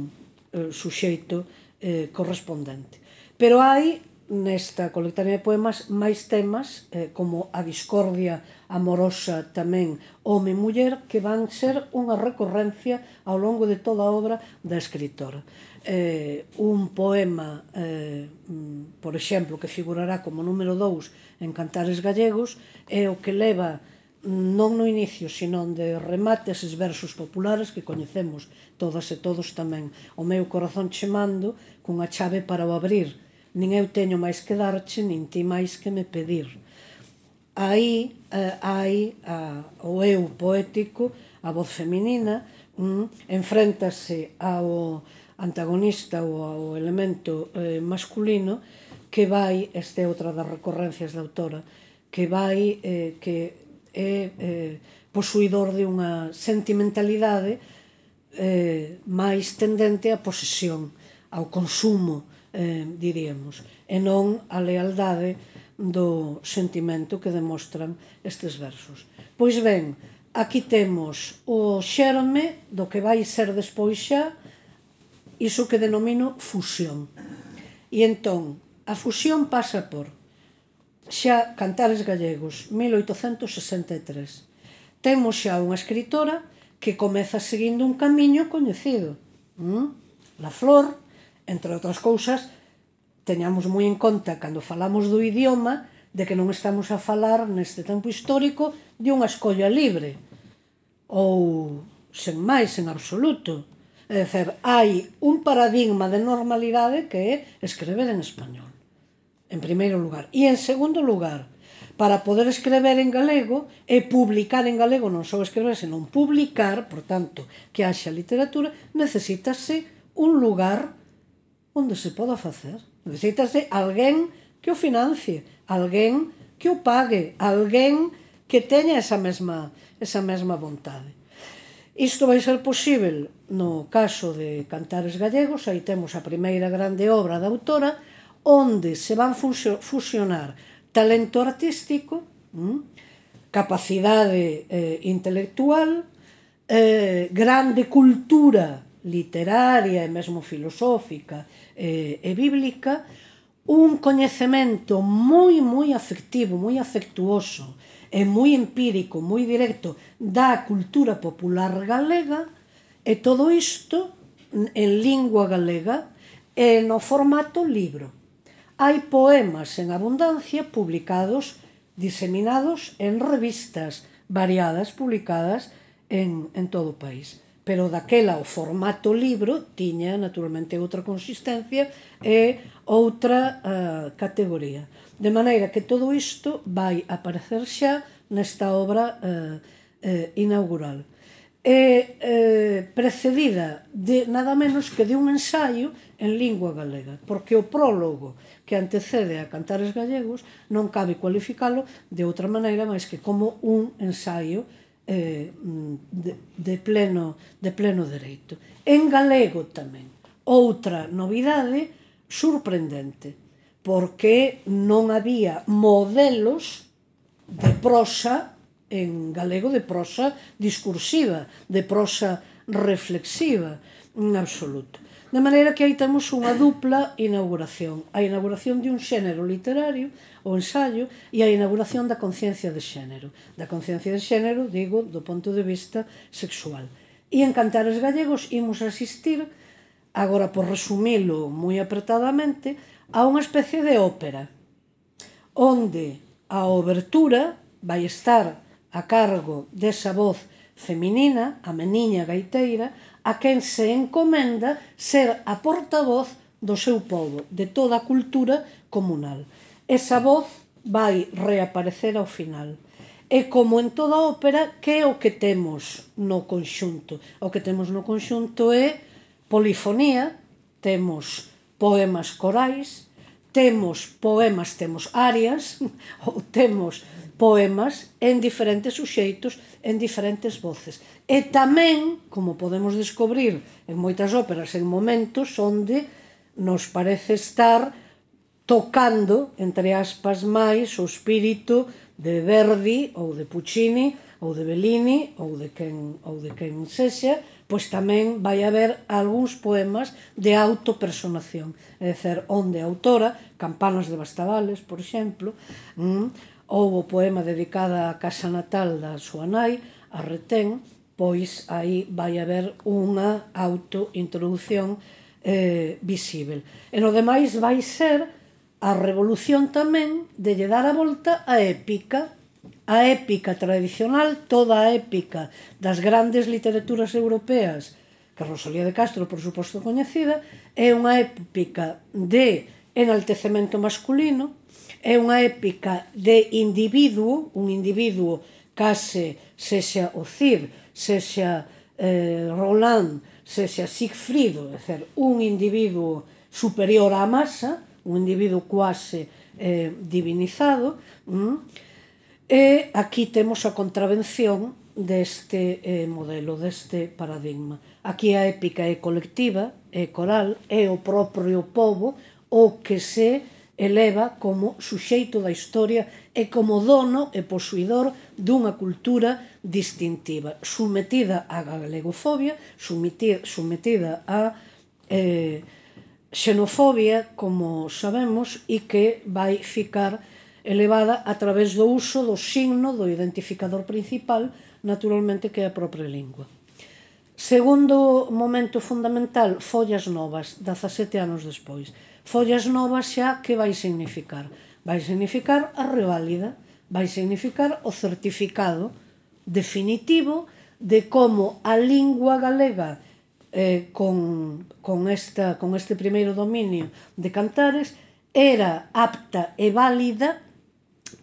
o suxeito eh, correspondente. Pero hai nesta colectaria de poemas máis temas eh, como a discordia amorosa tamén home muller que van ser unha recorrencia ao longo de toda a obra da escritora. Eh, un poema, eh, mm, por exemplo, que figurará como número 2 en Cantares Gallegos é o que leva mm, non no inicio, sino de remate eses versos populares que coñecemos todas e todos tamén. O meu corazón che mando cunha chave para o abrir, nin eu teño máis que darche, nin ti máis que me pedir. Aí eh, hai a, o eu poético, a voz feminina, mm, enfréntase ao antagonista ou ao elemento eh, masculino que vai, este é outra das recorrencias da autora, que vai, eh, que é eh, posuidor de unha sentimentalidade eh, máis tendente á posesión, ao consumo, eh, diríamos, e non a lealdade do sentimento que demostran estes versos. Pois ben, aquí temos o xerme do que vai ser despois xa iso que denomino fusión. E entón, a fusión pasa por xa Cantares Gallegos, 1863. Temos xa unha escritora que comeza seguindo un camiño coñecido. ¿Mm? La Flor, entre outras cousas, teñamos moi en conta cando falamos do idioma de que non estamos a falar neste tempo histórico de unha escolla libre ou sen máis en absoluto. É dizer, hai un paradigma de normalidade que é escrever en español, en primeiro lugar. E en segundo lugar, para poder escrever en galego e publicar en galego, non só escrever, senón publicar, por tanto, que haxa literatura, necesítase un lugar onde se poda facer. Necesitase alguén que o financie, alguén que o pague, alguén que teña esa mesma, esa mesma vontade. Isto vai ser posible no caso de Cantares Gallegos, aí temos a primeira grande obra da autora, onde se van fusionar talento artístico, mm, capacidade eh, intelectual, eh, grande cultura literaria e mesmo filosófica, eh, e bíblica, un coñecemento moi, moi afectivo, moi afectuoso, e moi empírico, moi directo da cultura popular galega, e todo isto en lingua galega e no formato libro. Hai poemas en abundancia publicados, diseminados en revistas variadas, publicadas en, en todo o país pero daquela o formato libro tiña naturalmente outra consistencia e outra uh, categoría. De maneira que todo isto vai aparecer xa nesta obra uh, uh, inaugural. E uh, precedida de nada menos que de un ensaio en lingua galega, porque o prólogo que antecede a Cantares Gallegos non cabe cualificalo de outra maneira máis que como un ensaio eh, mm, de, de, pleno, de pleno dereito. En galego tamén. Outra novidade sorprendente, porque non había modelos de prosa en galego, de prosa discursiva, de prosa reflexiva, en absoluto. De maneira que aí temos unha dupla inauguración. A inauguración de un xénero literario, o ensaio, e a inauguración da conciencia de xénero. Da conciencia de xénero, digo, do ponto de vista sexual. E en Cantares Gallegos imos asistir, agora por resumilo moi apretadamente, a unha especie de ópera, onde a obertura vai estar a cargo desa voz feminina, a meniña gaiteira, a quen se encomenda ser a portavoz do seu povo, de toda a cultura comunal. Esa voz vai reaparecer ao final. E como en toda ópera, que é o que temos no conxunto? O que temos no conxunto é polifonía, temos poemas corais, temos poemas, temos arias, *laughs* ou temos poemas en diferentes suxeitos, en diferentes voces. E tamén, como podemos descubrir en moitas óperas en momentos onde nos parece estar tocando, entre aspas máis, o espírito de Verdi ou de Puccini ou de Bellini ou de quen, ou de quen sexa, pois tamén vai haber algúns poemas de autopersonación, é dizer, onde a autora, Campanas de Bastavales, por exemplo, mm, Houbo poema dedicada á casa natal da súa nai, a retén, pois aí vai haber unha autointroducción eh, visível. E no demais vai ser a revolución tamén de lle dar a volta a épica, a épica tradicional, toda a épica das grandes literaturas europeas, que Rosalía de Castro, por suposto, coñecida, é unha épica de enaltecemento masculino, É unha épica de individuo, un individuo case sexa o Cid, sexa eh, Roland, sexa Siegfried, é dizer, un individuo superior á masa, un individuo quase eh, divinizado, mm? e aquí temos a contravención deste eh, modelo, deste paradigma. Aquí a épica é colectiva, é coral, é o propio povo o que se eleva como suxeito da historia e como dono e posuidor dunha cultura distintiva, sometida á galegofobia, sometida á eh, xenofobia, como sabemos, e que vai ficar elevada a través do uso do signo do identificador principal, naturalmente que é a propia lingua. Segundo momento fundamental, Follas Novas, 17 anos despois follas novas xa que vai significar? Vai significar a reválida, vai significar o certificado definitivo de como a lingua galega eh, con, con, esta, con este primeiro dominio de Cantares era apta e válida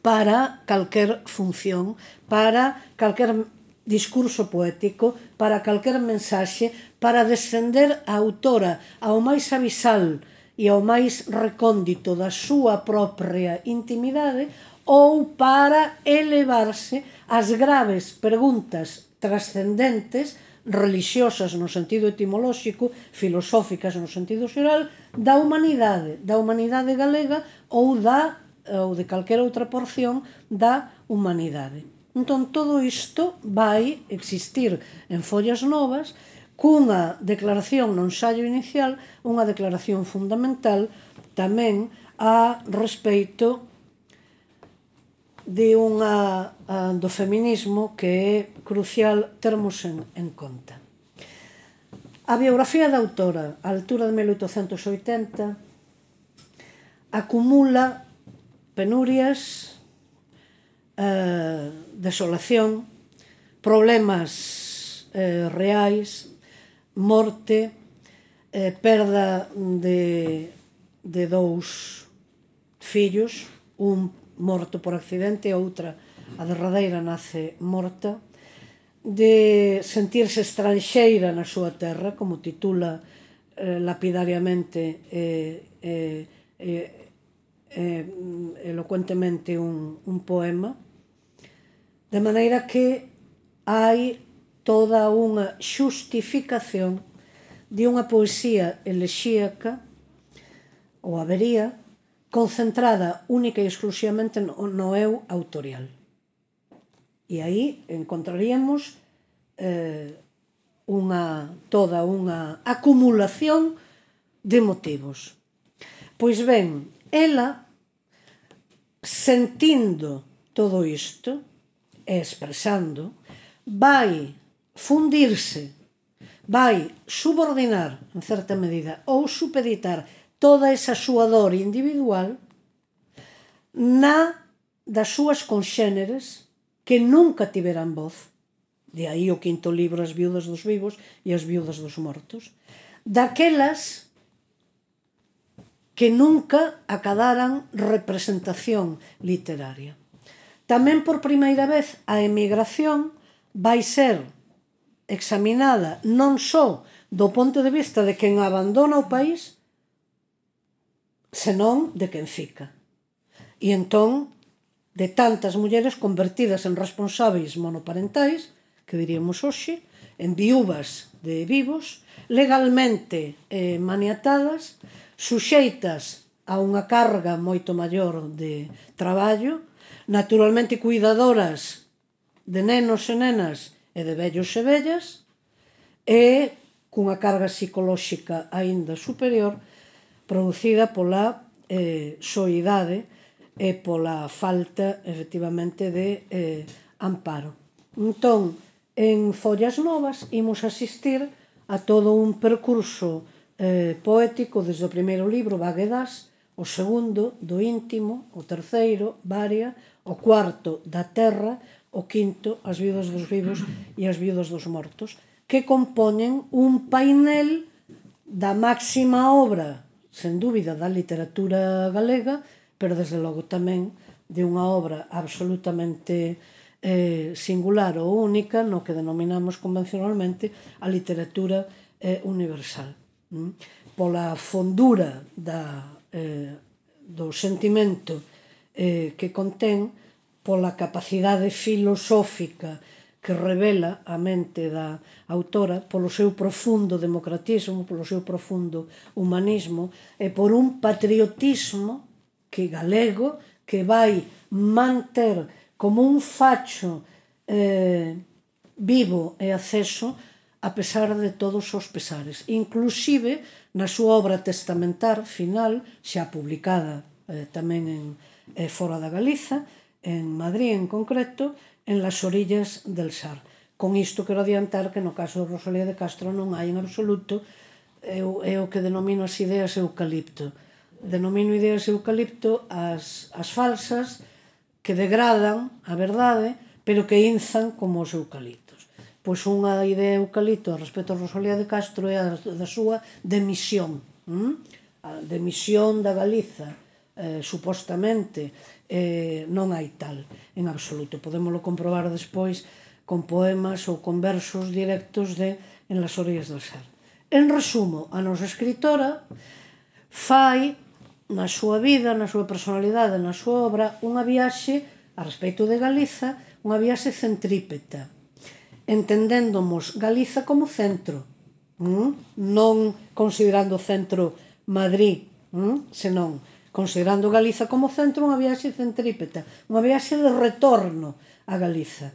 para calquer función, para calquer discurso poético, para calquer mensaxe, para descender a autora ao máis abisal e ao máis recóndito da súa propia intimidade ou para elevarse ás graves preguntas trascendentes religiosas no sentido etimolóxico, filosóficas no sentido xeral, da humanidade, da humanidade galega ou da ou de calquera outra porción da humanidade. Entón, todo isto vai existir en follas novas cunha declaración non ensaio inicial, unha declaración fundamental tamén a respeito de unha a, do feminismo que é crucial termos en, en conta. A biografía da autora, a altura de 1880, acumula penurias, eh, desolación, problemas eh, reais, morte, eh, perda de, de dous fillos, un morto por accidente, outra, a derradeira, nace morta, de sentirse estranxeira na súa terra, como titula eh, lapidariamente eh, eh, eh, eh, elocuentemente un, un poema, de maneira que hai toda unha xustificación de unha poesía elexíaca ou habería concentrada única e exclusivamente no eu autorial. E aí encontraríamos eh, unha, toda unha acumulación de motivos. Pois ben, ela, sentindo todo isto e expresando, vai fundirse, vai subordinar, en certa medida, ou supeditar toda esa súa dor individual na das súas conxéneres que nunca tiveran voz. De aí o quinto libro As viudas dos vivos e As viudas dos mortos. Daquelas que nunca acadaran representación literaria. Tamén por primeira vez a emigración vai ser examinada non só do ponto de vista de quen abandona o país, senón de quen fica. E entón, de tantas mulleres convertidas en responsáveis monoparentais, que diríamos hoxe, en viúvas de vivos, legalmente eh, maniatadas, suxeitas a unha carga moito maior de traballo, naturalmente cuidadoras de nenos e nenas e de vellos e vellas, e cunha carga psicolóxica aínda superior producida pola eh, soidade e pola falta, efectivamente, de eh, amparo. Entón, en Follas Novas imos asistir a todo un percurso eh, poético desde o primeiro libro, Vaguedas, o segundo, do íntimo, o terceiro, Varia, o cuarto, da terra, o quinto, as viudas dos vivos e as viudas dos mortos, que compoñen un painel da máxima obra, sen dúbida, da literatura galega, pero desde logo tamén de unha obra absolutamente eh, singular ou única no que denominamos convencionalmente a literatura eh, universal. Mm? Pola fondura da, eh, do sentimento eh, que contén, pola capacidade filosófica que revela a mente da autora polo seu profundo democratismo, polo seu profundo humanismo e por un patriotismo que galego que vai manter como un facho eh, vivo e acceso a pesar de todos os pesares, inclusive na súa obra testamentar final, xa publicada eh, tamén en eh, fora da Galiza, en Madrid en concreto, en las orillas del Sar. Con isto quero adiantar que no caso de Rosalía de Castro non hai en absoluto eu, é o que denomino as ideas eucalipto. Denomino ideas eucalipto as, as falsas que degradan a verdade, pero que inzan como os eucaliptos. Pois unha idea eucalipto respecto a Rosalía de Castro é a da súa demisión, hm? a demisión da Galiza, eh, supostamente, eh, non hai tal en absoluto. Podémolo comprobar despois con poemas ou con versos directos de En las orillas del ser. En resumo, a nosa escritora fai na súa vida, na súa personalidade, na súa obra, unha viaxe a respecto de Galiza, unha viaxe centrípeta, entendéndomos Galiza como centro, mm? non considerando centro Madrid, mm? senón considerando Galiza como centro unha viaxe centrípeta, unha viaxe de retorno a Galiza,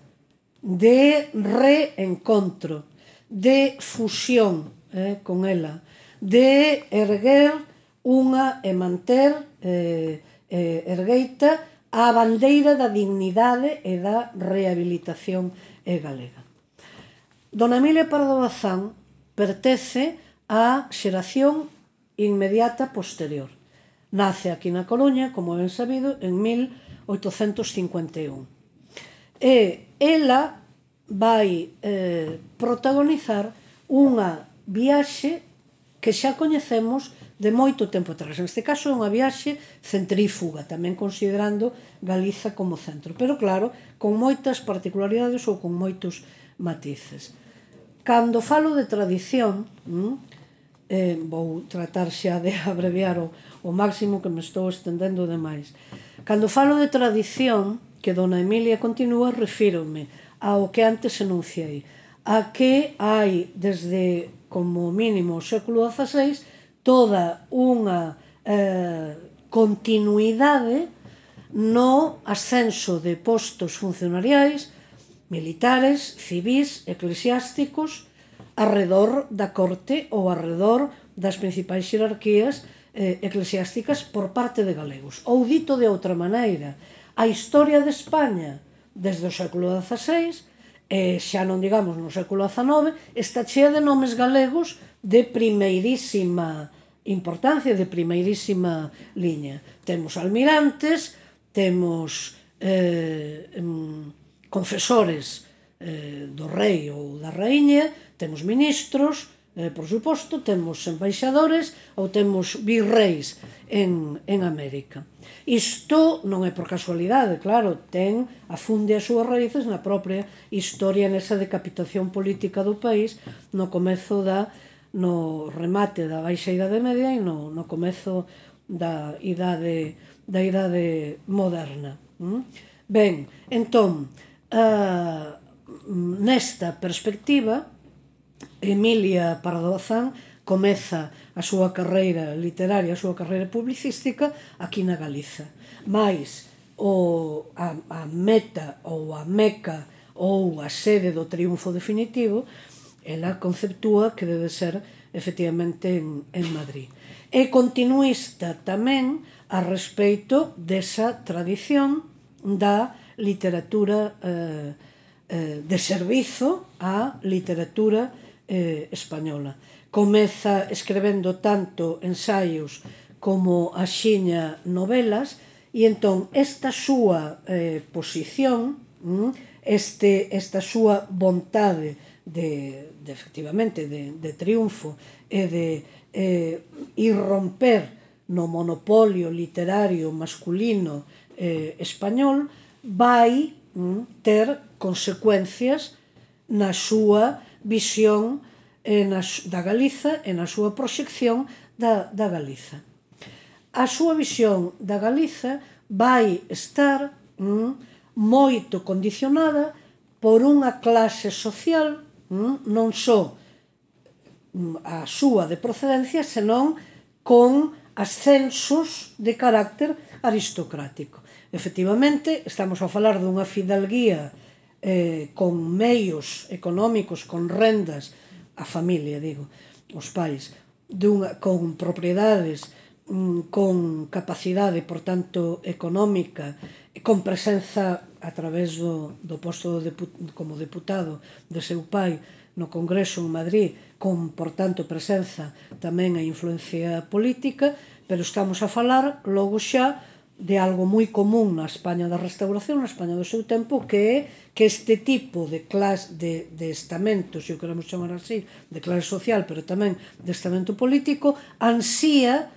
de reencontro, de fusión eh, con ela, de erguer unha e manter eh, eh, ergueita a bandeira da dignidade e da rehabilitación e galega. Dona Emilia Pardo Bazán pertece á xeración inmediata posterior Nace aquí na Coruña, como ben sabido, en 1851. E ela vai eh, protagonizar unha viaxe que xa coñecemos de moito tempo atrás. Neste caso é unha viaxe centrífuga, tamén considerando Galiza como centro, pero claro, con moitas particularidades ou con moitos matices. Cando falo de tradición, hm, eh, vou tratar xa de *laughs* abreviar o, o máximo que me estou estendendo demais. Cando falo de tradición, que Dona Emilia continúa, refírome ao que antes enunciei, a que hai desde como mínimo o século XVI toda unha eh, continuidade no ascenso de postos funcionariais, militares, civis, eclesiásticos, arredor da corte ou arredor das principais xerarquías eh, eclesiásticas por parte de galegos. Ou dito de outra maneira, a historia de España desde o século XVI, eh, xa non digamos no século XIX, está chea de nomes galegos de primeirísima importancia, de primeirísima liña. Temos almirantes, temos eh, confesores eh, do rei ou da raíña, temos ministros, Eh, por suposto, temos embaixadores ou temos virreis en, en América. Isto non é por casualidade, claro, ten afunde as súas raíces na propia historia nesa decapitación política do país no comezo da no remate da Baixa Idade Media e no, no comezo da idade da idade moderna. Mm? Ben, entón, uh, nesta perspectiva, Emilia Pardozán comeza a súa carreira literaria, a súa carreira publicística aquí na Galiza. Mais o, a, a meta ou a meca ou a sede do triunfo definitivo ela conceptúa que debe ser efectivamente en, en Madrid. É continuista tamén a respeito desa tradición da literatura eh, eh, de servizo á literatura eh, española. Comeza escrevendo tanto ensaios como axiña novelas e entón esta súa eh, posición, mm, este, esta súa vontade de, de efectivamente de, de triunfo e de eh, irromper no monopolio literario masculino eh, español vai mm, ter consecuencias na súa visión eh, nas, da Galiza e na súa proxección da, da Galiza. A súa visión da Galiza vai estar mm, moito condicionada por unha clase social mm, non só mm, a súa de procedencia, senón con ascensos de carácter aristocrático. Efectivamente, estamos a falar dunha fidalguía eh, con meios económicos, con rendas, a familia, digo, os pais, dunha, con propiedades, mm, con capacidade, por tanto, económica, con presenza a través do, do posto de, como deputado de seu pai no Congreso en Madrid, con, por tanto, presenza tamén a influencia política, pero estamos a falar logo xa de algo moi común na España da restauración, na España do seu tempo, que é que este tipo de clas de, de estamento, se o queremos chamar así, de clase social, pero tamén de estamento político, ansía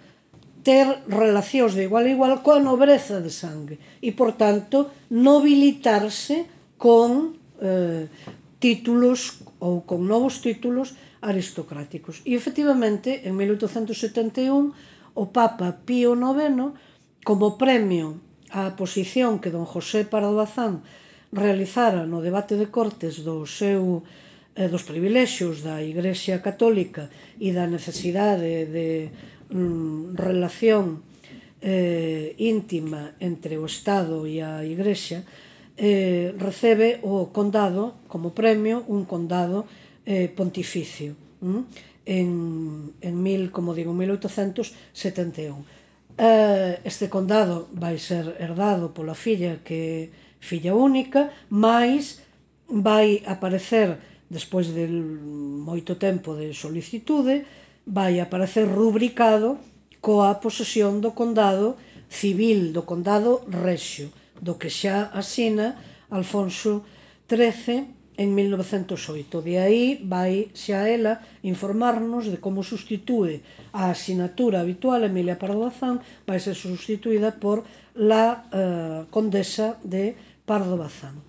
ter relacións de igual a igual coa nobreza de sangue e, por tanto, nobilitarse con eh, títulos ou con novos títulos aristocráticos. E, efectivamente, en 1871, o Papa Pío IX Como premio á posición que don José Pardo Bazán realizara no debate de Cortes do seu eh, dos privilexios da Igrexa Católica e da necesidade de mm, relación eh, íntima entre o Estado e a Igrexa, eh, recebe o condado como premio un condado eh, pontificio mm? en, en mil, como digo, 1871 eh, este condado vai ser herdado pola filla que filla única, mais vai aparecer despois de moito tempo de solicitude, vai aparecer rubricado coa posesión do condado civil do condado Rexio, do que xa asina Alfonso XIII en 1908. De aí vai xa ela informarnos de como sustitúe a asinatura habitual Emilia Pardo Bazán vai ser sustituída por la eh, condesa de Pardo Bazán.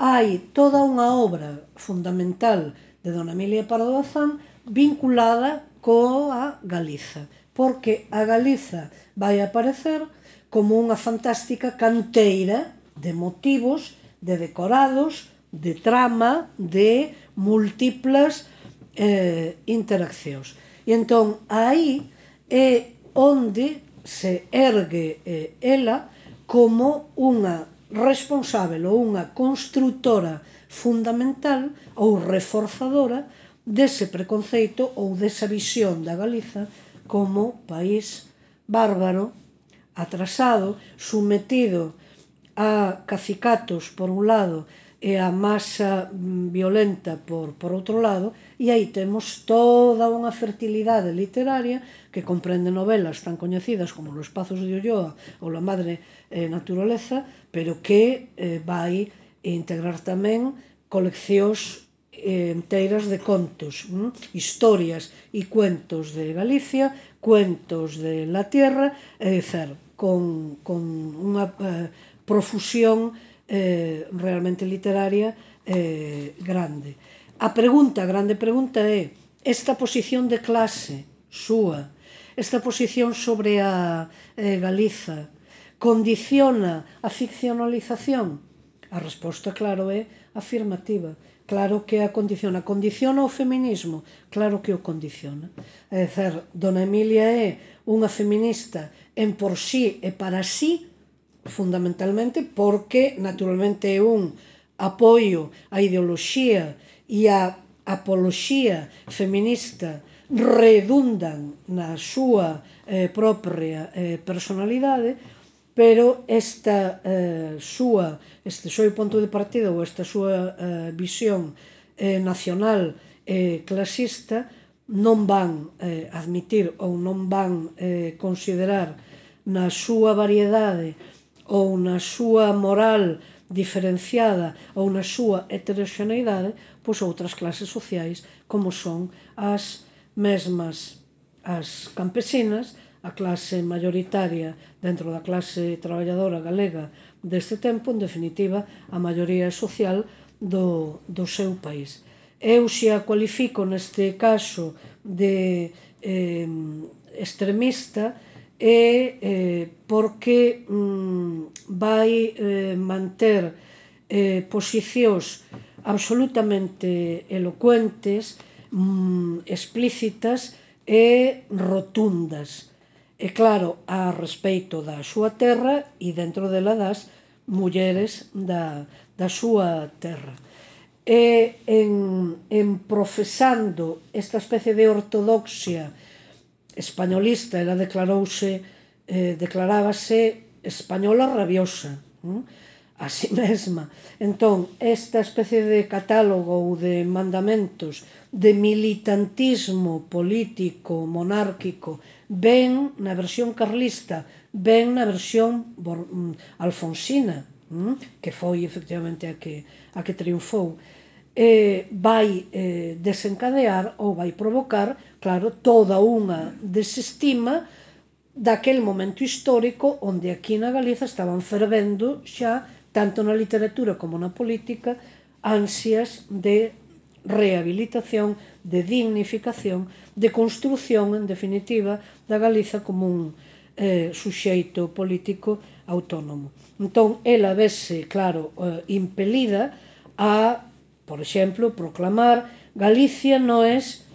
Hai toda unha obra fundamental de dona Emilia Pardo Bazán vinculada coa Galiza, porque a Galiza vai aparecer como unha fantástica canteira de motivos, de decorados, de trama de múltiplas eh, interaccións. E entón, aí é onde se ergue eh, ela como unha responsável ou unha constructora fundamental ou reforzadora dese preconceito ou desa visión da Galiza como país bárbaro, atrasado, sometido a cacicatos por un lado e a masa mm, violenta por, por outro lado, e aí temos toda unha fertilidade literaria que comprende novelas tan coñecidas como Los Pazos de Ulloa ou La Madre eh, Naturaleza, pero que eh, vai integrar tamén coleccións eh, enteiras de contos, hm? historias e cuentos de Galicia, cuentos de la Tierra, e eh, con, con unha eh, profusión eh, realmente literaria eh, grande. A pregunta, a grande pregunta é esta posición de clase súa, esta posición sobre a eh, Galiza, condiciona a ficcionalización? A resposta, claro, é afirmativa. Claro que a condiciona. Condiciona o feminismo? Claro que o condiciona. É dizer, Dona Emilia é unha feminista en por sí e para sí fundamentalmente porque naturalmente é un apoio á ideoloxía e á apoloxía feminista redundan na súa eh, propia eh, personalidade, pero esta eh, súa, este seu ponto de partida ou esta súa eh, visión eh, nacional eh, clasista non van eh, admitir ou non van eh, considerar na súa variedade ou na súa moral diferenciada ou na súa heteroxeneidade, pois outras clases sociais como son as mesmas as campesinas, a clase mayoritaria dentro da clase traballadora galega deste tempo, en definitiva, a maioría social do, do seu país. Eu xa cualifico neste caso de eh, extremista, e eh, porque mm, vai eh, manter eh, posicións absolutamente elocuentes, mm, explícitas e rotundas. E claro, a respeito da súa terra e dentro dela das mulleres da, da súa terra. E en, en profesando esta especie de ortodoxia españolista, ela declarouse, eh, declarábase española rabiosa, hm? a sí mesma. Entón, esta especie de catálogo ou de mandamentos de militantismo político monárquico ven na versión carlista, ven na versión mm, alfonsina, que foi efectivamente a que, a que triunfou, eh, vai eh, desencadear ou vai provocar claro, toda unha desestima daquel momento histórico onde aquí na Galiza estaban fervendo xa, tanto na literatura como na política, ansias de rehabilitación, de dignificación, de construción, en definitiva, da Galiza como un eh, suxeito político autónomo. Entón, ela vese, claro, eh, impelida a, por exemplo, proclamar Galicia no es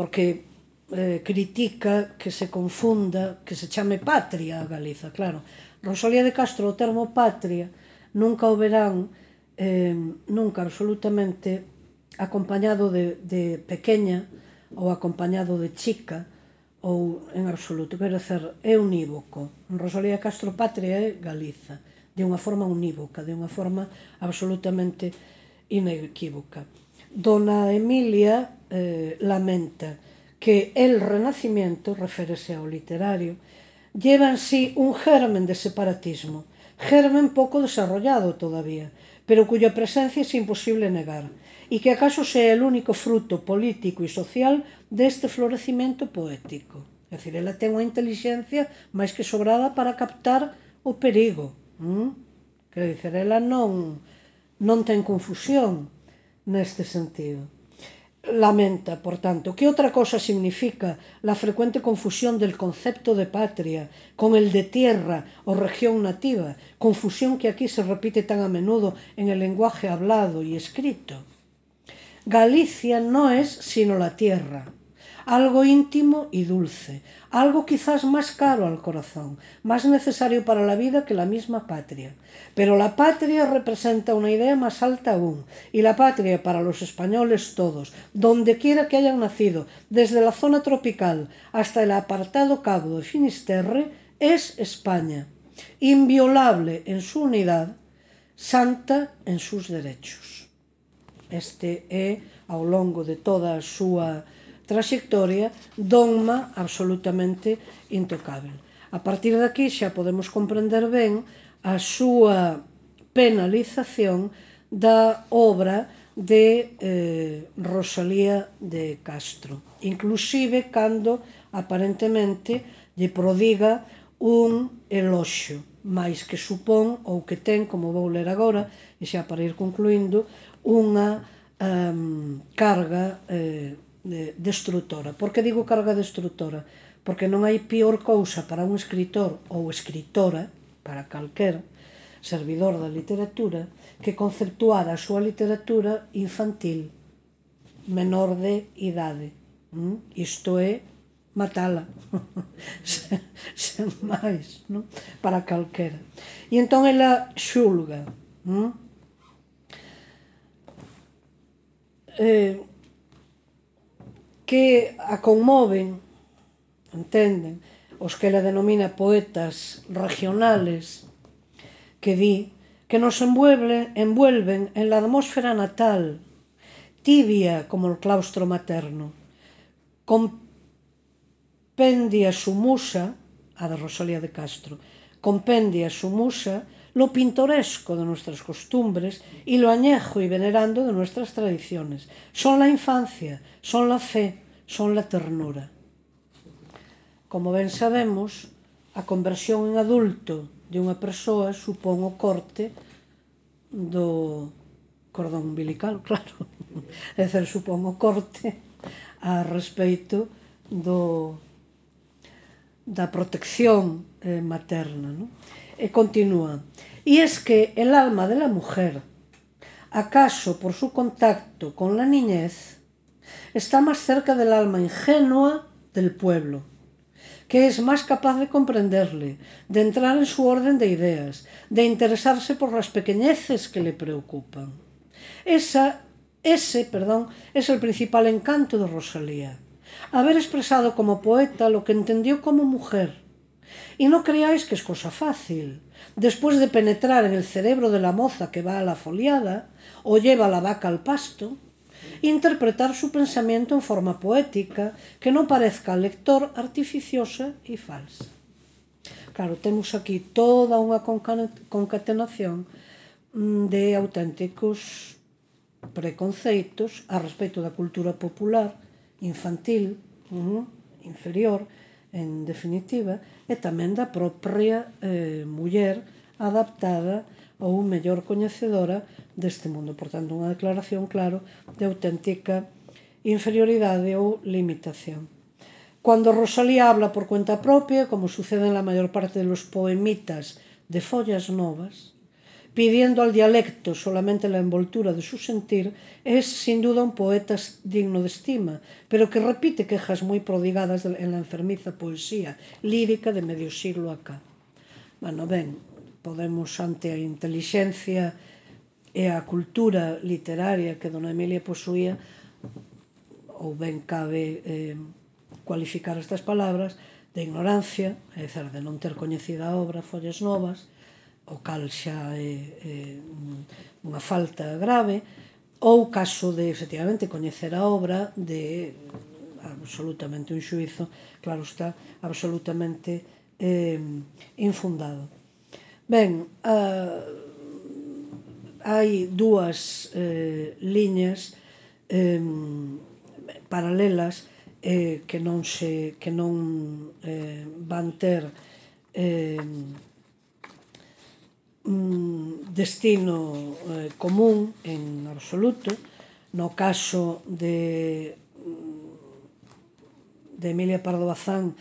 porque eh, critica que se confunda, que se chame patria a Galiza, claro. Rosalía de Castro, o termo patria, nunca o verán, eh, nunca absolutamente acompañado de, de pequeña ou acompañado de chica ou en absoluto, quero dizer, é unívoco. Rosalía Castro Patria é Galiza, de unha forma unívoca, de unha forma absolutamente inequívoca. Dona Emilia eh, lamenta que el Renacimiento, reférese ao literario, lleva en sí un germen de separatismo, germen pouco desarrollado todavía, pero cuya presencia es imposible negar, e que acaso sea el único fruto político e social deste florecimento poético. É dicir, ela ten unha inteligencia máis que sobrada para captar o perigo. Mm? Quer dizer, ela non, non ten confusión, neste sentido. Lamenta, por tanto, que outra cosa significa la frecuente confusión del concepto de patria con el de tierra o región nativa, confusión que aquí se repite tan a menudo en el lenguaje hablado y escrito. Galicia no es sino la tierra, algo íntimo y dulce, algo quizás más caro al corazón, más necesario para la vida que la misma patria. Pero la patria representa una idea más alta aún, y la patria para los españoles todos, donde quiera que hayan nacido, desde la zona tropical hasta el apartado cabo de Finisterre, es España, inviolable en su unidad, santa en sus derechos. Este é, ao longo de toda a súa traxectoria dogma absolutamente intocável. A partir de aquí xa podemos comprender ben a súa penalización da obra de eh, Rosalía de Castro, inclusive cando aparentemente lle prodiga un eloxio, máis que supón ou que ten, como vou ler agora, e xa para ir concluindo, unha um, carga eh, destrutora. destructora. Por que digo carga destructora? Porque non hai peor cousa para un escritor ou escritora, para calquer servidor da literatura, que conceptuar a súa literatura infantil, menor de idade. Mm? Isto é matala, *laughs* sen, sen máis, non? para calquera. E entón ela xulga. Mm? Eh, que a conmoven, entenden, os que la denomina poetas regionales, que di que nos envuelve, envuelven en la atmósfera natal, tibia como el claustro materno, compendia su musa, a de Rosalía de Castro, compendia su musa lo pintoresco de nuestras costumbres y lo añejo y venerando de nuestras tradiciones. Son la infancia, son la fe, son la ternura. Como ben sabemos, a conversión en adulto de unha persoa supón o corte do cordón umbilical, *laughs* claro. É dicir, supón o corte a respeito do da protección eh, materna, non? E continúa. Y es que el alma de la mujer, acaso por su contacto con la niñez, está más cerca del alma ingenua del pueblo, que es más capaz de comprenderle, de entrar en su orden de ideas, de interesarse por las pequeñeces que le preocupan. Esa, ese perdón, es el principal encanto de Rosalía. Haber expresado como poeta lo que entendió como mujer, Y no creáis que es cosa fácil. Después de penetrar en el cerebro de la moza que va a la foliada o lleva la vaca al pasto, interpretar su pensamiento en forma poética que no parezca al lector artificiosa e falsa. Claro, temos aquí toda unha concatenación mm, de auténticos preconceitos a respecto da cultura popular infantil, inferior, en definitiva, e tamén da propia eh, muller adaptada ou mellor coñecedora deste mundo. Portanto, unha declaración, claro, de auténtica inferioridade ou limitación. Cuando Rosalía habla por cuenta propia, como sucede en la mayor parte de los poemitas de Follas Novas, pidiendo al dialecto solamente la envoltura de su sentir, es sin duda un poeta digno de estima, pero que repite quejas muy prodigadas en la enfermiza poesía lírica de medio siglo acá. Bueno, ben, podemos ante a inteligencia e a cultura literaria que dona Emilia posuía, ou ben cabe eh, cualificar estas palabras, de ignorancia, é dizer, de non ter coñecida a obra, follas novas, o cal xa é, é unha falta grave, ou caso de, efectivamente, coñecer a obra de absolutamente un xuizo, claro está, absolutamente eh, infundado. Ben, uh, hai dúas eh, liñas eh, paralelas eh, que non se que non eh, van ter eh, un destino eh, común en absoluto. No caso de, de Emilia Pardo Bazán,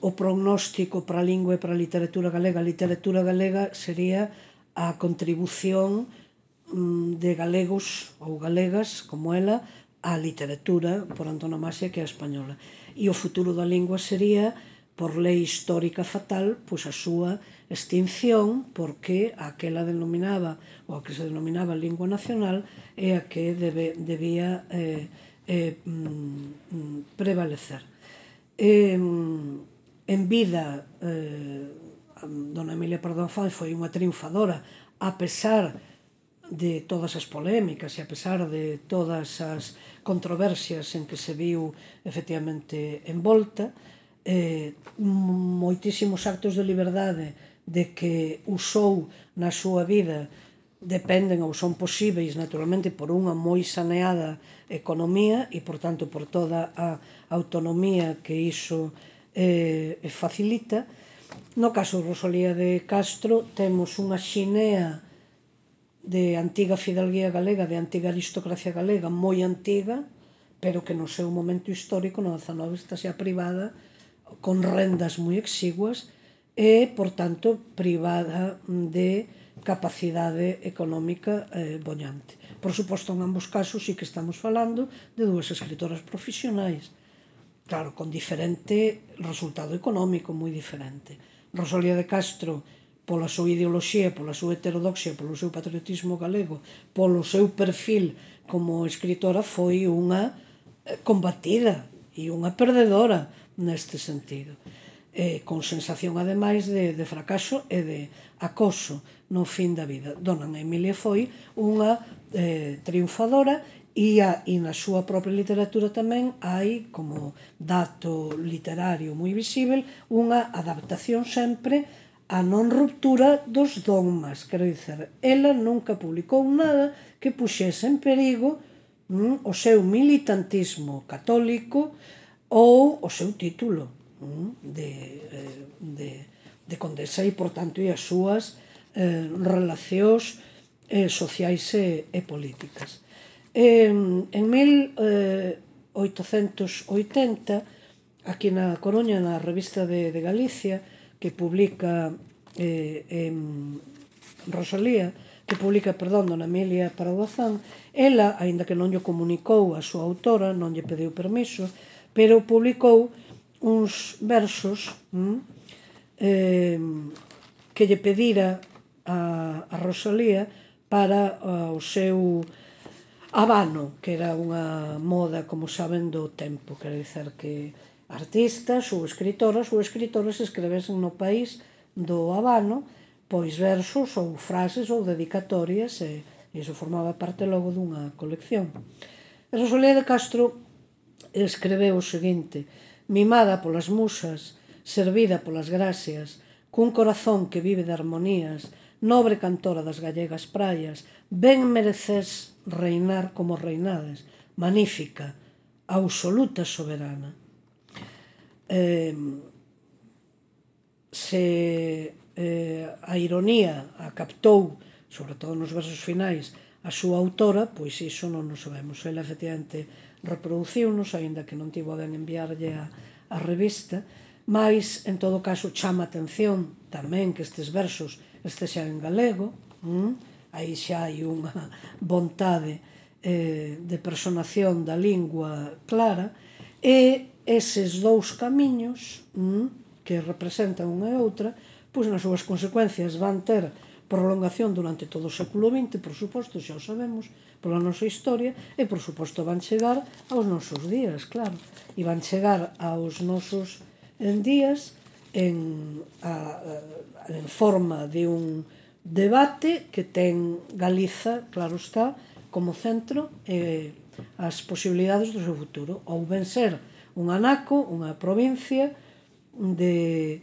o prognóstico para a lingua e para a literatura galega. A literatura galega sería a contribución mm, de galegos ou galegas como ela á literatura por antonomasia que é a española. E o futuro da lingua sería por lei histórica fatal, pois a súa extinción, porque aquela denominaba, ou a que se denominaba lingua nacional, é a que debe, debía eh, eh, mm, mm prevalecer. Eh, en vida, eh, dona Emilia Perdón Fal foi unha triunfadora, a pesar de todas as polémicas e a pesar de todas as controversias en que se viu efectivamente envolta, eh, moitísimos actos de liberdade de que usou na súa vida dependen ou son posíveis naturalmente por unha moi saneada economía e por tanto por toda a autonomía que iso eh, facilita. No caso de Rosalía de Castro temos unha xinea de antiga fidalguía galega, de antiga aristocracia galega, moi antiga, pero que no seu momento histórico, no 19 está xa privada con rendas moi exiguas e, por tanto, privada de capacidade económica eh, boñante. Por suposto, en ambos casos sí que estamos falando de dúas escritoras profesionais, claro, con diferente resultado económico, moi diferente. Rosalía de Castro, pola súa ideoloxía, pola súa heterodoxia, polo seu patriotismo galego, polo seu perfil como escritora foi unha eh, combatida e unha perdedora, neste sentido. E con sensación, ademais, de, de fracaso e de acoso no fin da vida. Dona Emilia foi unha eh, triunfadora e, a, e na súa propia literatura tamén hai como dato literario moi visível unha adaptación sempre a non ruptura dos dogmas, quero dizer, ela nunca publicou nada que puxese en perigo mm, o seu militantismo católico, ou o seu título mm, de, eh, de, de condesa e, por tanto, e as súas eh, relacións eh, sociais e, e políticas. Eh, en 1880, aquí na Coruña, na revista de, de Galicia, que publica eh, en Rosalía, que publica, perdón, dona Emilia Paradozán, ela, aínda que non lle comunicou a súa autora, non lle pediu permiso, pero publicou uns versos mm, eh, que lle pedira a, a Rosalía para a, o seu habano, que era unha moda, como saben, do tempo. Quer dizer que artistas ou escritoras ou escritores escrevesen no país do habano pois versos ou frases ou dedicatorias e iso formaba parte logo dunha colección. E Rosalía de Castro escreveu o seguinte «Mimada polas musas, servida polas gracias, cun corazón que vive de armonías, nobre cantora das gallegas praias, ben mereces reinar como reinades, magnífica, absoluta soberana». Eh, se eh, a ironía a captou, sobre todo nos versos finais, a súa autora, pois iso non o sabemos. Ela efectivamente reproduciunos, aínda que non tivo a ben enviarlle a, a revista, mas, en todo caso, chama atención tamén que estes versos este xa en galego, mm? aí xa hai unha *laughs* vontade eh, de personación da lingua clara, e eses dous camiños mm, que representan unha e outra, pois nas súas consecuencias van ter prolongación durante todo o século XX, por suposto, xa o sabemos, pola nosa historia e, por suposto, van chegar aos nosos días, claro. E van chegar aos nosos en días en, a, a, en forma de un debate que ten Galiza, claro está, como centro e eh, as posibilidades do seu futuro. Ou ben ser un anaco, unha provincia de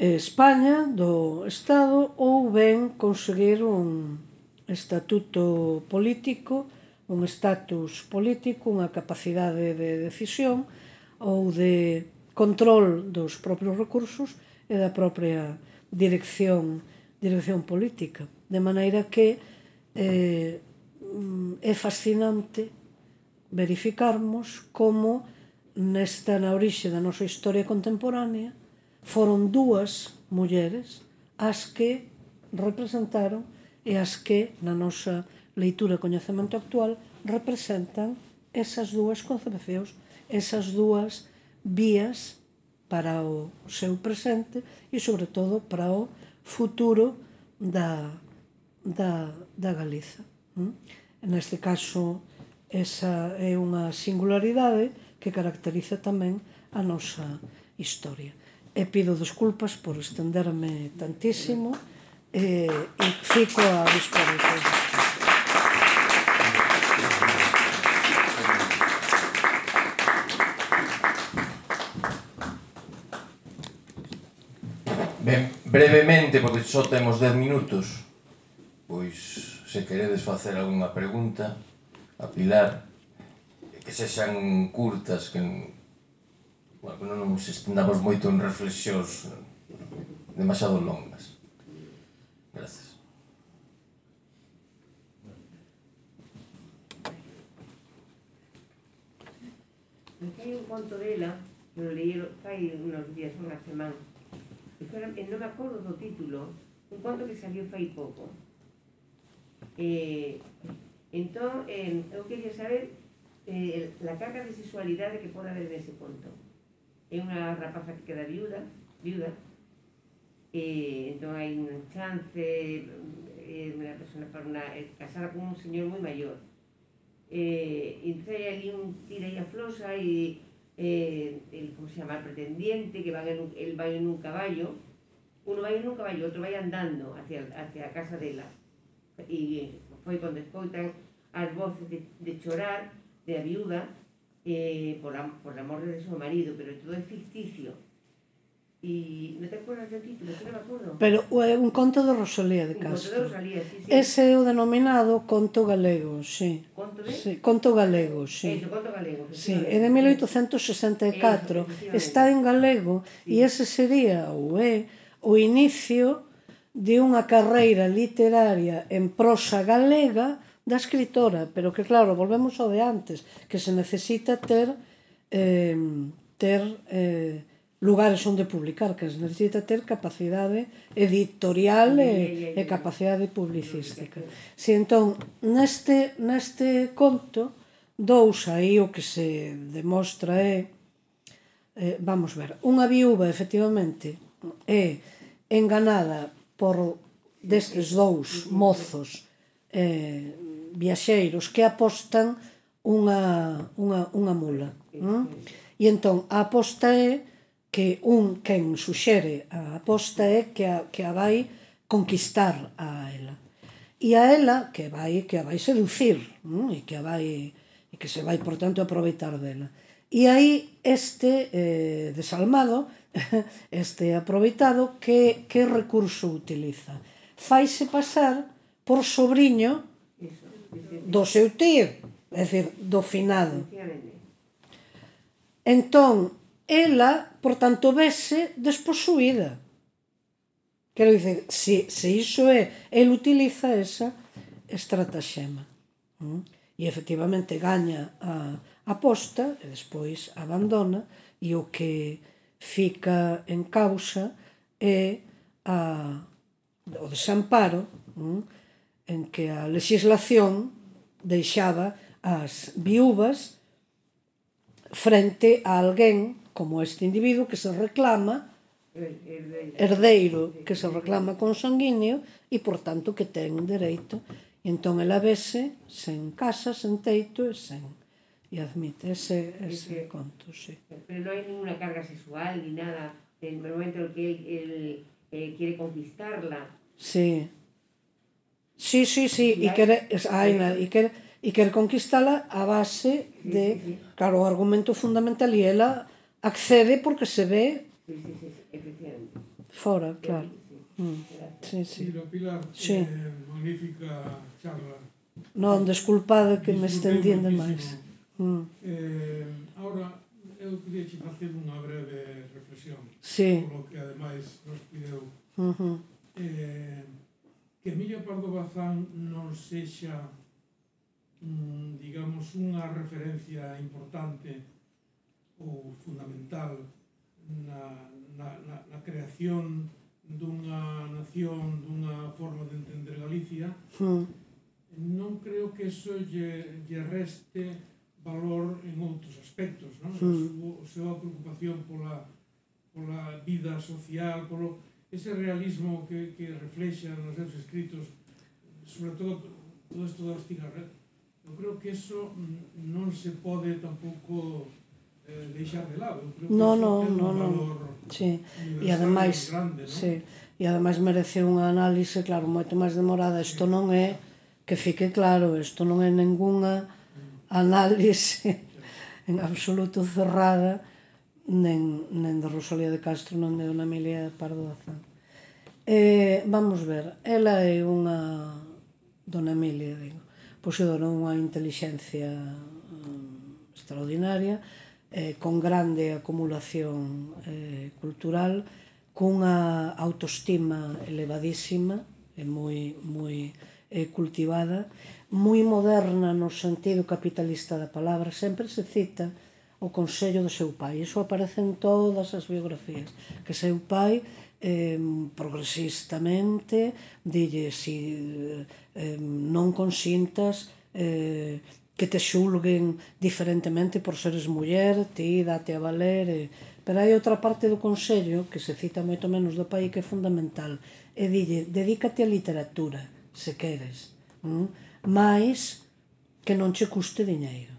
España, do Estado, ou ben conseguir un, estatuto político, un estatus político, unha capacidade de decisión ou de control dos propios recursos e da propia dirección dirección política. De maneira que eh, é fascinante verificarmos como nesta na orixe da nosa historia contemporánea foron dúas mulleres as que representaron e as que, na nosa leitura e coñecemento actual, representan esas dúas concepcións, esas dúas vías para o seu presente e, sobre todo, para o futuro da, da, da Galiza. Neste caso, esa é unha singularidade que caracteriza tamén a nosa historia. E pido desculpas por estenderme tantísimo eh, fico a disposición. Ben, brevemente, porque só temos 10 minutos, pois se queredes facer algunha pregunta a Pilar, que sexan curtas, que bueno, non nos estendamos moito en reflexións demasiado longas. Gracias. Aquí hay un cuento de ella, me lo leí hace unos días, una semana. Eh, no me acuerdo su título, un cuento que salió hace poco. Eh, entonces, eh, yo quería saber eh, la carga de sexualidad que puede haber en ese cuento. Es una rapaza que queda viuda, viuda, eh, no hay una chance, eh, una persona para una, eh, casada con un señor muy mayor. Eh, entonces hay allí un tira y aflosa y el, ¿cómo se llama? El pretendiente que va en un, él va en un caballo, uno va en un caballo, otro va andando hacia, hacia la casa de la y fue cuando escuchan las voces de, de, chorar de la viuda por, la, por la muerte de su marido, pero todo es ficticio. E non te acuerdas do título, que non me. Pero é un conto de Rosalía de Castro. Un conto de Rosalía, sí, sí. Ese é o denominado conto galego, sí. Conto de? Sí, conto galego, sí. Eso, conto galego. Sí, é de 1864. Eso, está en galego sí. e ese sería ou é o inicio de unha carreira literaria en prosa galega da escritora, pero que claro, volvemos ao de antes, que se necesita ter eh, ter eh, lugares onde publicar, que necesita ter capacidade editorial e, e capacidade publicística. Si entón, neste, neste conto, dous aí o que se demostra é, eh, vamos ver, unha viúva efectivamente é enganada por destes dous mozos eh, viaxeiros que apostan unha, unha, unha mula. Non? E entón, a aposta é que un quen suxere a aposta é que a, que a vai conquistar a ela. E a ela que vai que a vai seducir, non? e que a vai e que se vai, por tanto, aproveitar dela. E aí este eh, desalmado, *laughs* este aproveitado, que, que recurso utiliza? Faise pasar por sobrinho do seu tío, é dicir, do finado. Entón, ela, por tanto, vese desposuída. Quero dicir, se, se iso é, ele utiliza esa estratagema. Mm? E efectivamente gaña a aposta e despois abandona e o que fica en causa é a, o desamparo mm? en que a legislación deixaba as viúvas frente a alguén como este individuo que se reclama herdeiro. que se reclama con sanguíneo e por tanto que ten dereito. Entón ela vese sen casa, sen teito e sen e admite ese, ese que, conto sí. pero non hai ninguna carga sexual ni nada. En el momento en que él, él eh, quiere conquistarla. Sí. Sí, sí, sí. E quere, hai nada, e quere, e quere conquistala a base de, sí, sí, sí. claro, o argumento fundamental e ela accede porque se ve fora, claro. Mm. Sí, sí. Pilar, sí. Eh, magnífica charla. Non, desculpada que me estendiendo máis. Mm. Eh, ahora, eu queria che facer unha breve reflexión. Sí. Polo que, ademais, nos pideu. Uh -huh. eh, que Emilio Pardo Bazán non sexa, mm, digamos, unha referencia importante ou fundamental na, na, na, na creación dunha nación, dunha forma de entender Galicia, mm. non creo que eso lle, lle reste valor en outros aspectos, non? Mm. A súa preocupación pola, pola vida social, polo, ese realismo que, que reflexa nos seus escritos, sobre todo todo isto das cigarretas, eu creo que eso mm, non se pode tampouco deixar de lado. No, no, no, no. Sí. E ademais, grande, no? sí. E ademais merece unha análise, claro, moito máis demorada. Isto non é que fique claro, isto non é ningunha análise *laughs* en absoluto cerrada nen, nen de Rosalía de Castro, non de Dona Emilia Pardo Bazán. Eh, vamos ver, ela é unha Dona Emilia, digo, poseedora unha inteligencia um, extraordinaria, eh, con grande acumulación eh, cultural, cunha autoestima elevadísima, e moi, moi eh, cultivada, moi moderna no sentido capitalista da palabra, sempre se cita o consello do seu pai. Iso aparece en todas as biografías, que seu pai eh, progresistamente dille si eh, non consintas eh, que te xulguen diferentemente por seres muller, ti date a valer, e... pero hai outra parte do Consello que se cita moito menos do país que é fundamental, e dille, dedícate a literatura, se queres, mm? máis que non che custe diñeiro.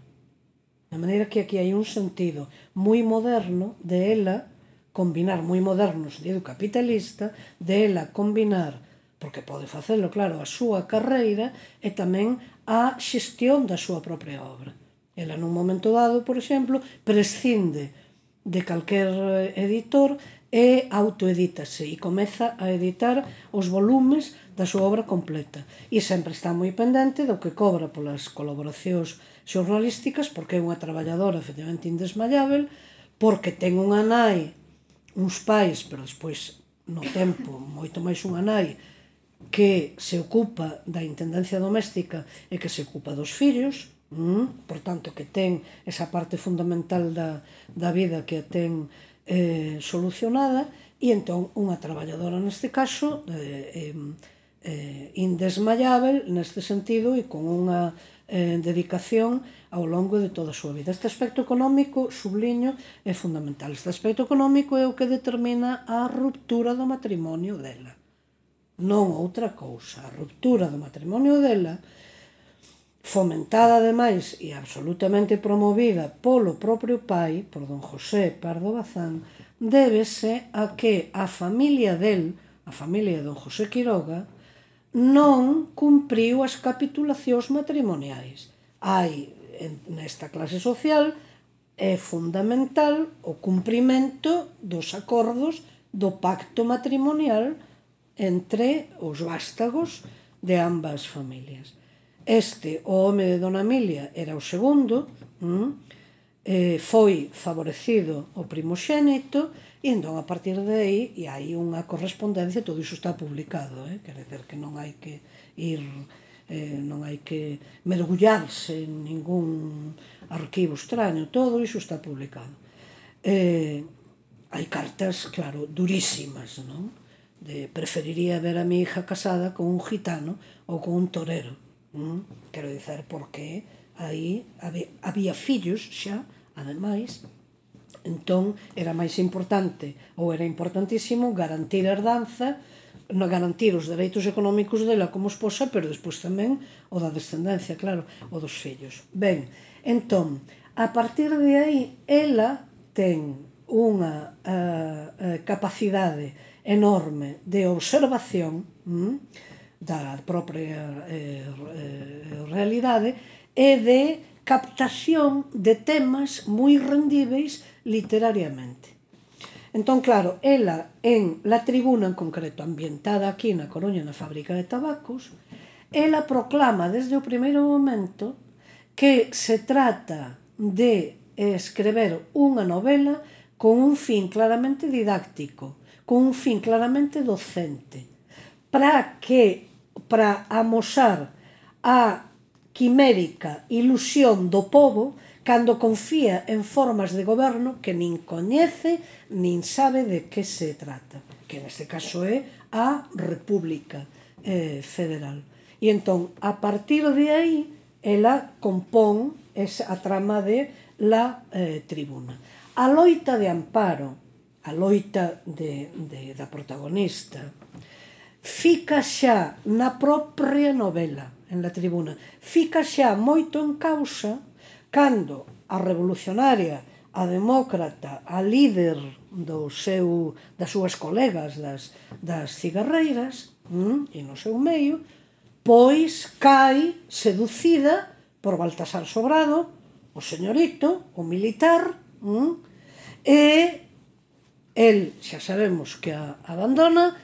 De maneira que aquí hai un sentido moi moderno de ela combinar, moi moderno, sentido capitalista, de ela combinar, porque pode facelo, claro, a súa carreira e tamén a xestión da súa propia obra. Ela nun momento dado, por exemplo, prescinde de calquer editor e autoedítase e comeza a editar os volumes da súa obra completa. E sempre está moi pendente do que cobra polas colaboracións xornalísticas porque é unha traballadora efectivamente indesmayável, porque ten unha nai, uns pais, pero despois no tempo moito máis unha nai que se ocupa da intendencia doméstica e que se ocupa dos fillos, mm? por tanto que ten esa parte fundamental da, da vida que a ten eh, solucionada, e entón unha traballadora neste caso eh, eh, eh, indesmayável neste sentido e con unha eh, dedicación ao longo de toda a súa vida. Este aspecto económico, subliño, é fundamental. Este aspecto económico é o que determina a ruptura do matrimonio dela non outra cousa. A ruptura do matrimonio dela, fomentada ademais e absolutamente promovida polo propio pai, por don José Pardo Bazán, débese a que a familia del, a familia de don José Quiroga, non cumpriu as capitulacións matrimoniais. Hai nesta clase social é fundamental o cumprimento dos acordos do pacto matrimonial entre os vástagos de ambas familias. Este, o home de Dona Emilia, era o segundo, mm, eh, foi favorecido o primoxénito, e entón a partir de aí, e hai unha correspondencia, todo iso está publicado, eh? quer dizer que non hai que ir, eh, non hai que mergullarse en ningún arquivo extraño, todo iso está publicado. Eh, hai cartas, claro, durísimas, non? de preferiría ver a mi hija casada con un gitano ou con un torero. Mm? Quero dizer, porque aí había, había fillos xa, ademais, entón era máis importante ou era importantísimo garantir a herdanza no garantir os dereitos económicos dela como esposa, pero despois tamén o da descendencia, claro, o dos fillos. Ben, entón, a partir de aí, ela ten unha uh, capacidade enorme de observación mm, da propia eh, eh, realidade e de captación de temas moi rendíveis literariamente. Entón, claro, ela en la tribuna en concreto, ambientada aquí na Coruña na fábrica de tabacos, ela proclama desde o primeiro momento que se trata de escrever unha novela con un fin claramente didáctico, con un fin claramente docente, para que para amosar a quimérica ilusión do povo cando confía en formas de goberno que nin coñece nin sabe de que se trata, que neste caso é a República eh, Federal. E entón, a partir de aí, ela compón esa, a trama de la eh, tribuna. A loita de amparo a loita de, de, da protagonista, fica xa na propia novela, en la tribuna, fica xa moito en causa cando a revolucionaria, a demócrata, a líder do seu, das súas colegas das, das cigarreiras, mm, e no seu meio, pois cai seducida por Baltasar Sobrado, o señorito, o militar, mm, e el xa sabemos que a abandona,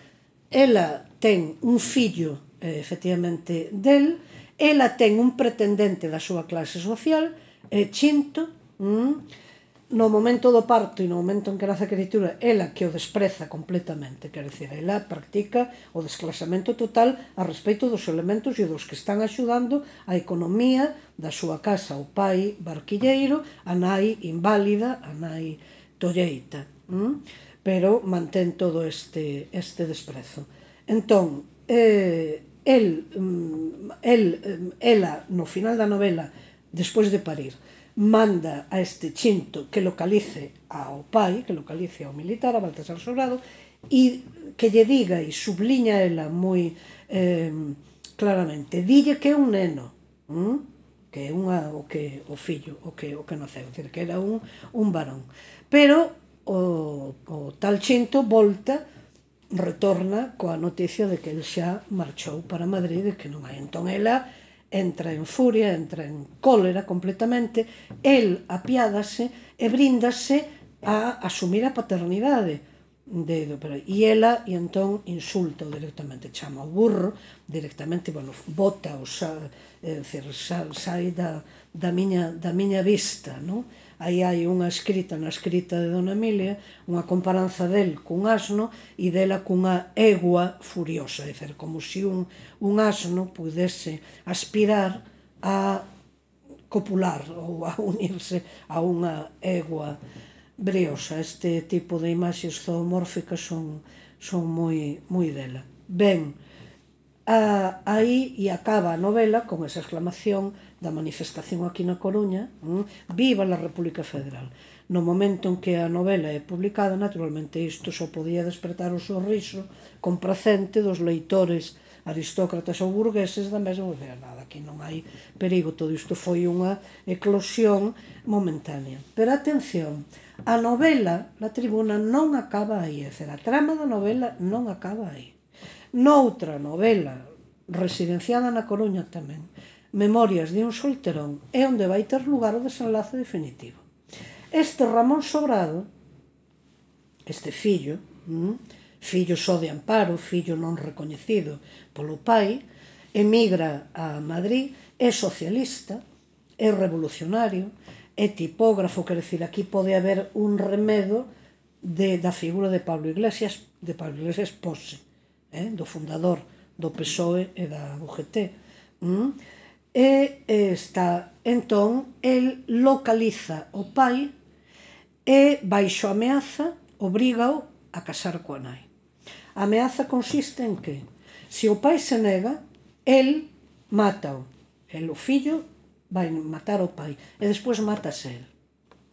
ela ten un fillo eh, efectivamente del, ela ten un pretendente da súa clase social, eh, Chinto, mm, no momento do parto e no momento en que nace a criatura, ela que o despreza completamente, quer dizer, ela practica o desclasamento total a respeito dos elementos e dos que están axudando a economía da súa casa, o pai barquilleiro, a nai inválida, a nai tolleita mm? pero mantén todo este, este desprezo. Entón, eh, el, mm, el, eh, ela, no final da novela, despois de parir, manda a este chinto que localice ao pai, que localice ao militar, a Baltasar Sobrado, e que lle diga e subliña ela moi eh, claramente, dille que é un neno, ¿m? que é unha, o que o fillo, o que o que naceu, decir, que era un, un varón. Pero o, o tal Chinto volta retorna coa noticia de que el xa marchou para Madrid e que non hai. Entón ela entra en furia, entra en cólera completamente, el apiádase e bríndase a asumir a paternidade de, pero, e ela e entón insulta directamente, chama o burro directamente, bueno, bota o xa, é dicir, sai da, da, miña, da miña vista, non? aí hai unha escrita na escrita de Dona Emilia, unha comparanza del cun asno e dela cunha egua furiosa, é dizer, como se un, un asno pudese aspirar a copular ou a *laughs* unirse a unha egua briosa. Este tipo de imaxes zoomórficas son, son moi, moi dela. Ben, a, aí e acaba a novela con esa exclamación da manifestación aquí na Coruña, mm, viva la República Federal. No momento en que a novela é publicada, naturalmente isto só podía despertar o sorriso complacente dos leitores aristócratas ou burgueses da mesma maneira nada, aquí non hai perigo, todo isto foi unha eclosión momentánea. Pero atención, a novela, la tribuna, non acaba aí, é a trama da novela non acaba aí. Noutra novela, residenciada na Coruña tamén, Memorias de un solterón é onde vai ter lugar o desenlace definitivo. Este Ramón Sobrado, este fillo, mm, fillo só de amparo, fillo non recoñecido polo pai, emigra a Madrid, é socialista, é revolucionario, é tipógrafo, quer decir, aquí pode haber un remedo de, da figura de Pablo Iglesias, de Pablo Iglesias Pose, eh, do fundador do PSOE e da UGT. Mm? e está entón el localiza o pai e baixo ameaza obrígao a casar coa nai. A ameaza consiste en que se o pai se nega, el mátao. El o fillo vai matar o pai e despois matase el.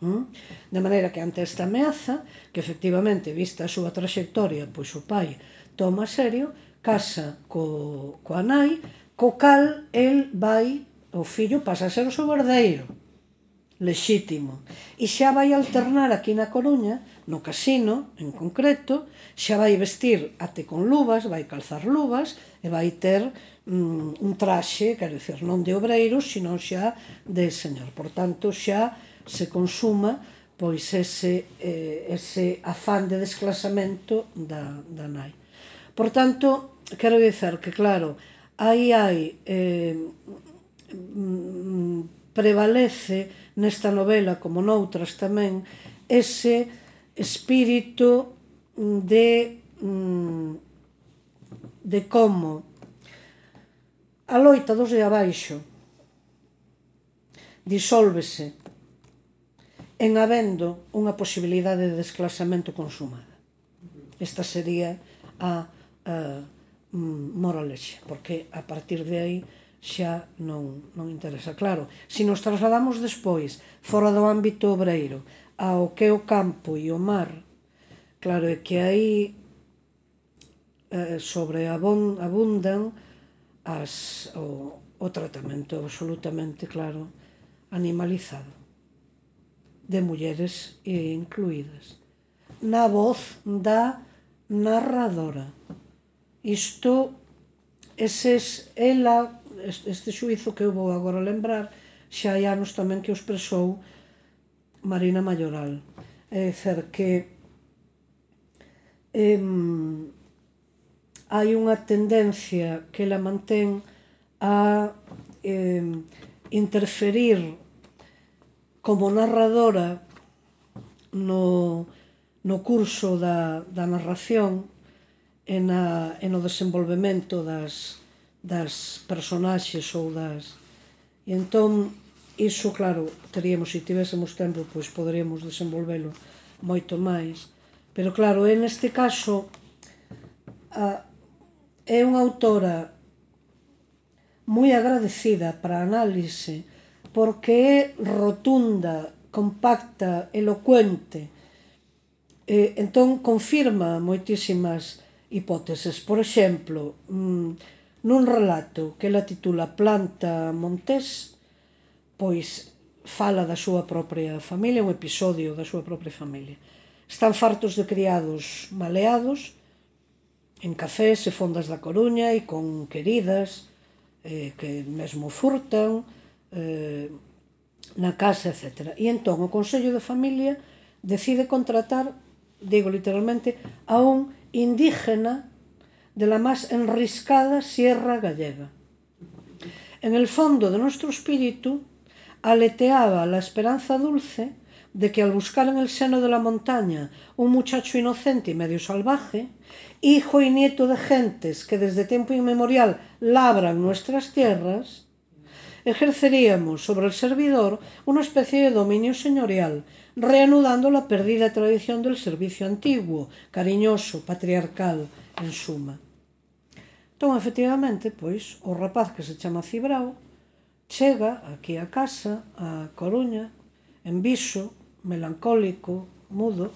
Mm? De maneira que ante esta ameaza, que efectivamente vista a súa traxectoria, pois o pai toma serio, casa co, coa nai, co cal el vai, o fillo pasa a ser o seu herdeiro lexítimo. E xa vai alternar aquí na Coruña, no casino en concreto, xa vai vestir até con luvas, vai calzar luvas e vai ter mm, un traxe, quero dizer, non de obreiro, sino xa de señor. Por tanto, xa se consuma pois ese, eh, ese afán de desclasamento da, da nai. Por tanto, quero dizer que, claro, aí hai eh, prevalece nesta novela como noutras tamén ese espírito de mm, de como a loita dos de abaixo disólvese en habendo unha posibilidade de desclasamento consumada. Esta sería a, a mm, Morales, porque a partir de aí xa non, non interesa. Claro, se nos trasladamos despois fora do ámbito obreiro ao que o campo e o mar, claro, é que aí eh, sobre abon, abundan as, o, o tratamento absolutamente claro animalizado de mulleres incluídas na voz da narradora isto eses ela este xuizo que eu vou agora lembrar xa hai anos tamén que os presou Marina Mayoral. É dizer que em, hai unha tendencia que la mantén a em, interferir como narradora no, no curso da, da narración e, na, e no desenvolvemento das, das personaxes ou das... E entón, iso, claro, teríamos, se tivésemos tempo, pois poderíamos desenvolvelo moito máis. Pero claro, en este caso, a, é unha autora moi agradecida para a análise porque é rotunda, compacta, elocuente. E, entón, confirma moitísimas hipóteses. Por exemplo, mm, nun relato que la titula Planta Montés, pois fala da súa propia familia, un episodio da súa propia familia. Están fartos de criados maleados, en cafés e fondas da Coruña e con queridas eh, que mesmo furtan eh, na casa, etc. E entón o Consello de Familia decide contratar, digo literalmente, a un indígena de la más enriscada sierra gallega. En el fondo de nuestro espíritu aleteaba la esperanza dulce de que al buscar en el seno de la montaña un muchacho inocente y medio salvaje, hijo y nieto de gentes que desde tiempo inmemorial labran nuestras tierras, ejerceríamos sobre el servidor una especie de dominio señorial reanudando la perdida tradición del servicio antiguo, cariñoso, patriarcal, en suma. Entón, efectivamente, pois, o rapaz que se chama Cibrao chega aquí a casa, a Coruña, en viso, melancólico, mudo,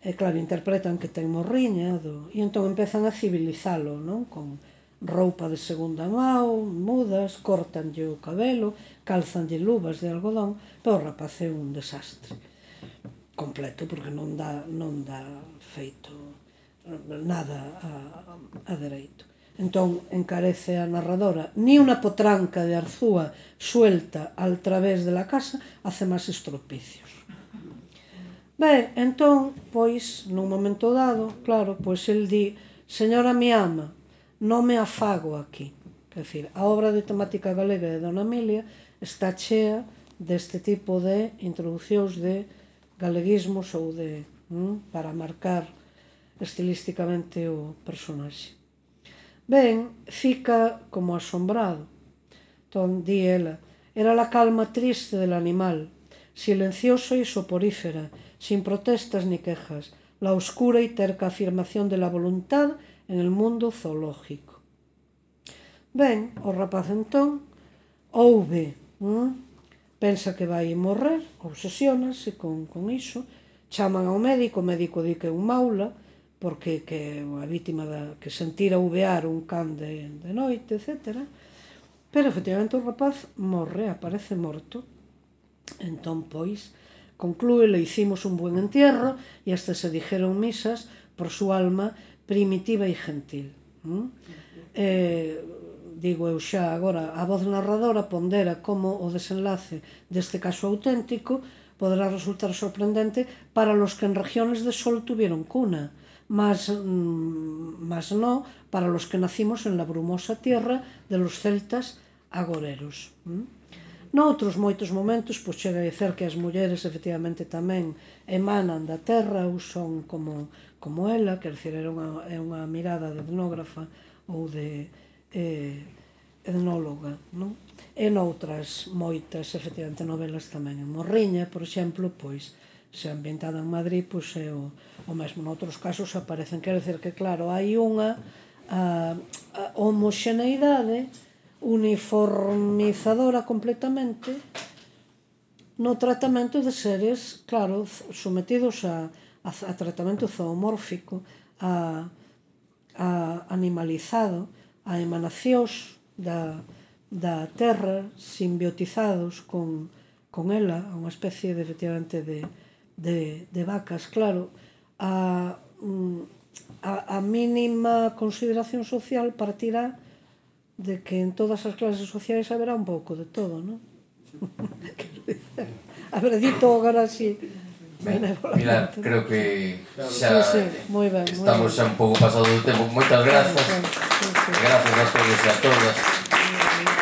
e claro, interpretan que ten morriña, do... e entón empezan a civilizalo, non? Con roupa de segunda mão, mudas, cortanlle o cabelo, calzanlle luvas de algodón, pero o rapaz é un desastre completo, porque non dá, non dá feito eh, nada a, a dereito. Entón, encarece a narradora, ni unha potranca de arzúa suelta al través de la casa hace máis estropicios. Ben, entón, pois, nun momento dado, claro, pois el di, señora mi ama, non me afago aquí. Quer decir, a obra de temática galega de Dona Amelia está chea deste tipo de introducións de galeguismos ou de mm, para marcar estilísticamente o personaxe. Ben, fica como asombrado. Entón, di ela, era la calma triste del animal, silenciosa y soporífera, sin protestas ni quejas, la oscura y terca afirmación de la voluntad en el mundo zoológico. Ben, o rapaz entón, ouve hm? Pensa que vai morrer, obsesionase con, con iso, chaman ao médico, o médico di que é un maula, porque que a vítima da, que sentira uvear un can de, de noite, etc. Pero efectivamente o rapaz morre, aparece morto. Entón, pois, conclúe, le hicimos un buen entierro e hasta se dijeron misas por su alma primitiva e gentil. ¿Mm? Eh, digo eu xa agora, a voz narradora pondera como o desenlace deste caso auténtico poderá resultar sorprendente para los que en regiones de sol tuvieron cuna, mas, mm, mas no para los que nacimos en la brumosa tierra de los celtas agoreros. Mm. Noutros moitos momentos, pois chega a dicer que as mulleres efectivamente tamén emanan da terra ou son como, como ela, quer dizer, é unha, é unha mirada de etnógrafa ou de, eh, etnóloga, non? E noutras moitas, efectivamente, novelas tamén en Morriña, por exemplo, pois se ambientada en Madrid, pois é o, o mesmo. Noutros casos aparecen, quer dizer que, claro, hai unha a, a homoxeneidade uniformizadora completamente no tratamento de seres, claro, sometidos a, a, a tratamento zoomórfico, a, a animalizado, a emanacións da, da terra simbiotizados con, con ela, a unha especie de, efectivamente de, de, de vacas, claro, a, mm, a, a mínima consideración social partirá de que en todas as clases sociais haberá un pouco de todo, non? *laughs* Habrá dito agora así ben Mira, creo que xa sí, sí, moi ben, estamos xa un pouco pasado do tempo. Moitas grazas. Sí, sí, sí. Grazas a todos e a todas. Muy bien, muy bien.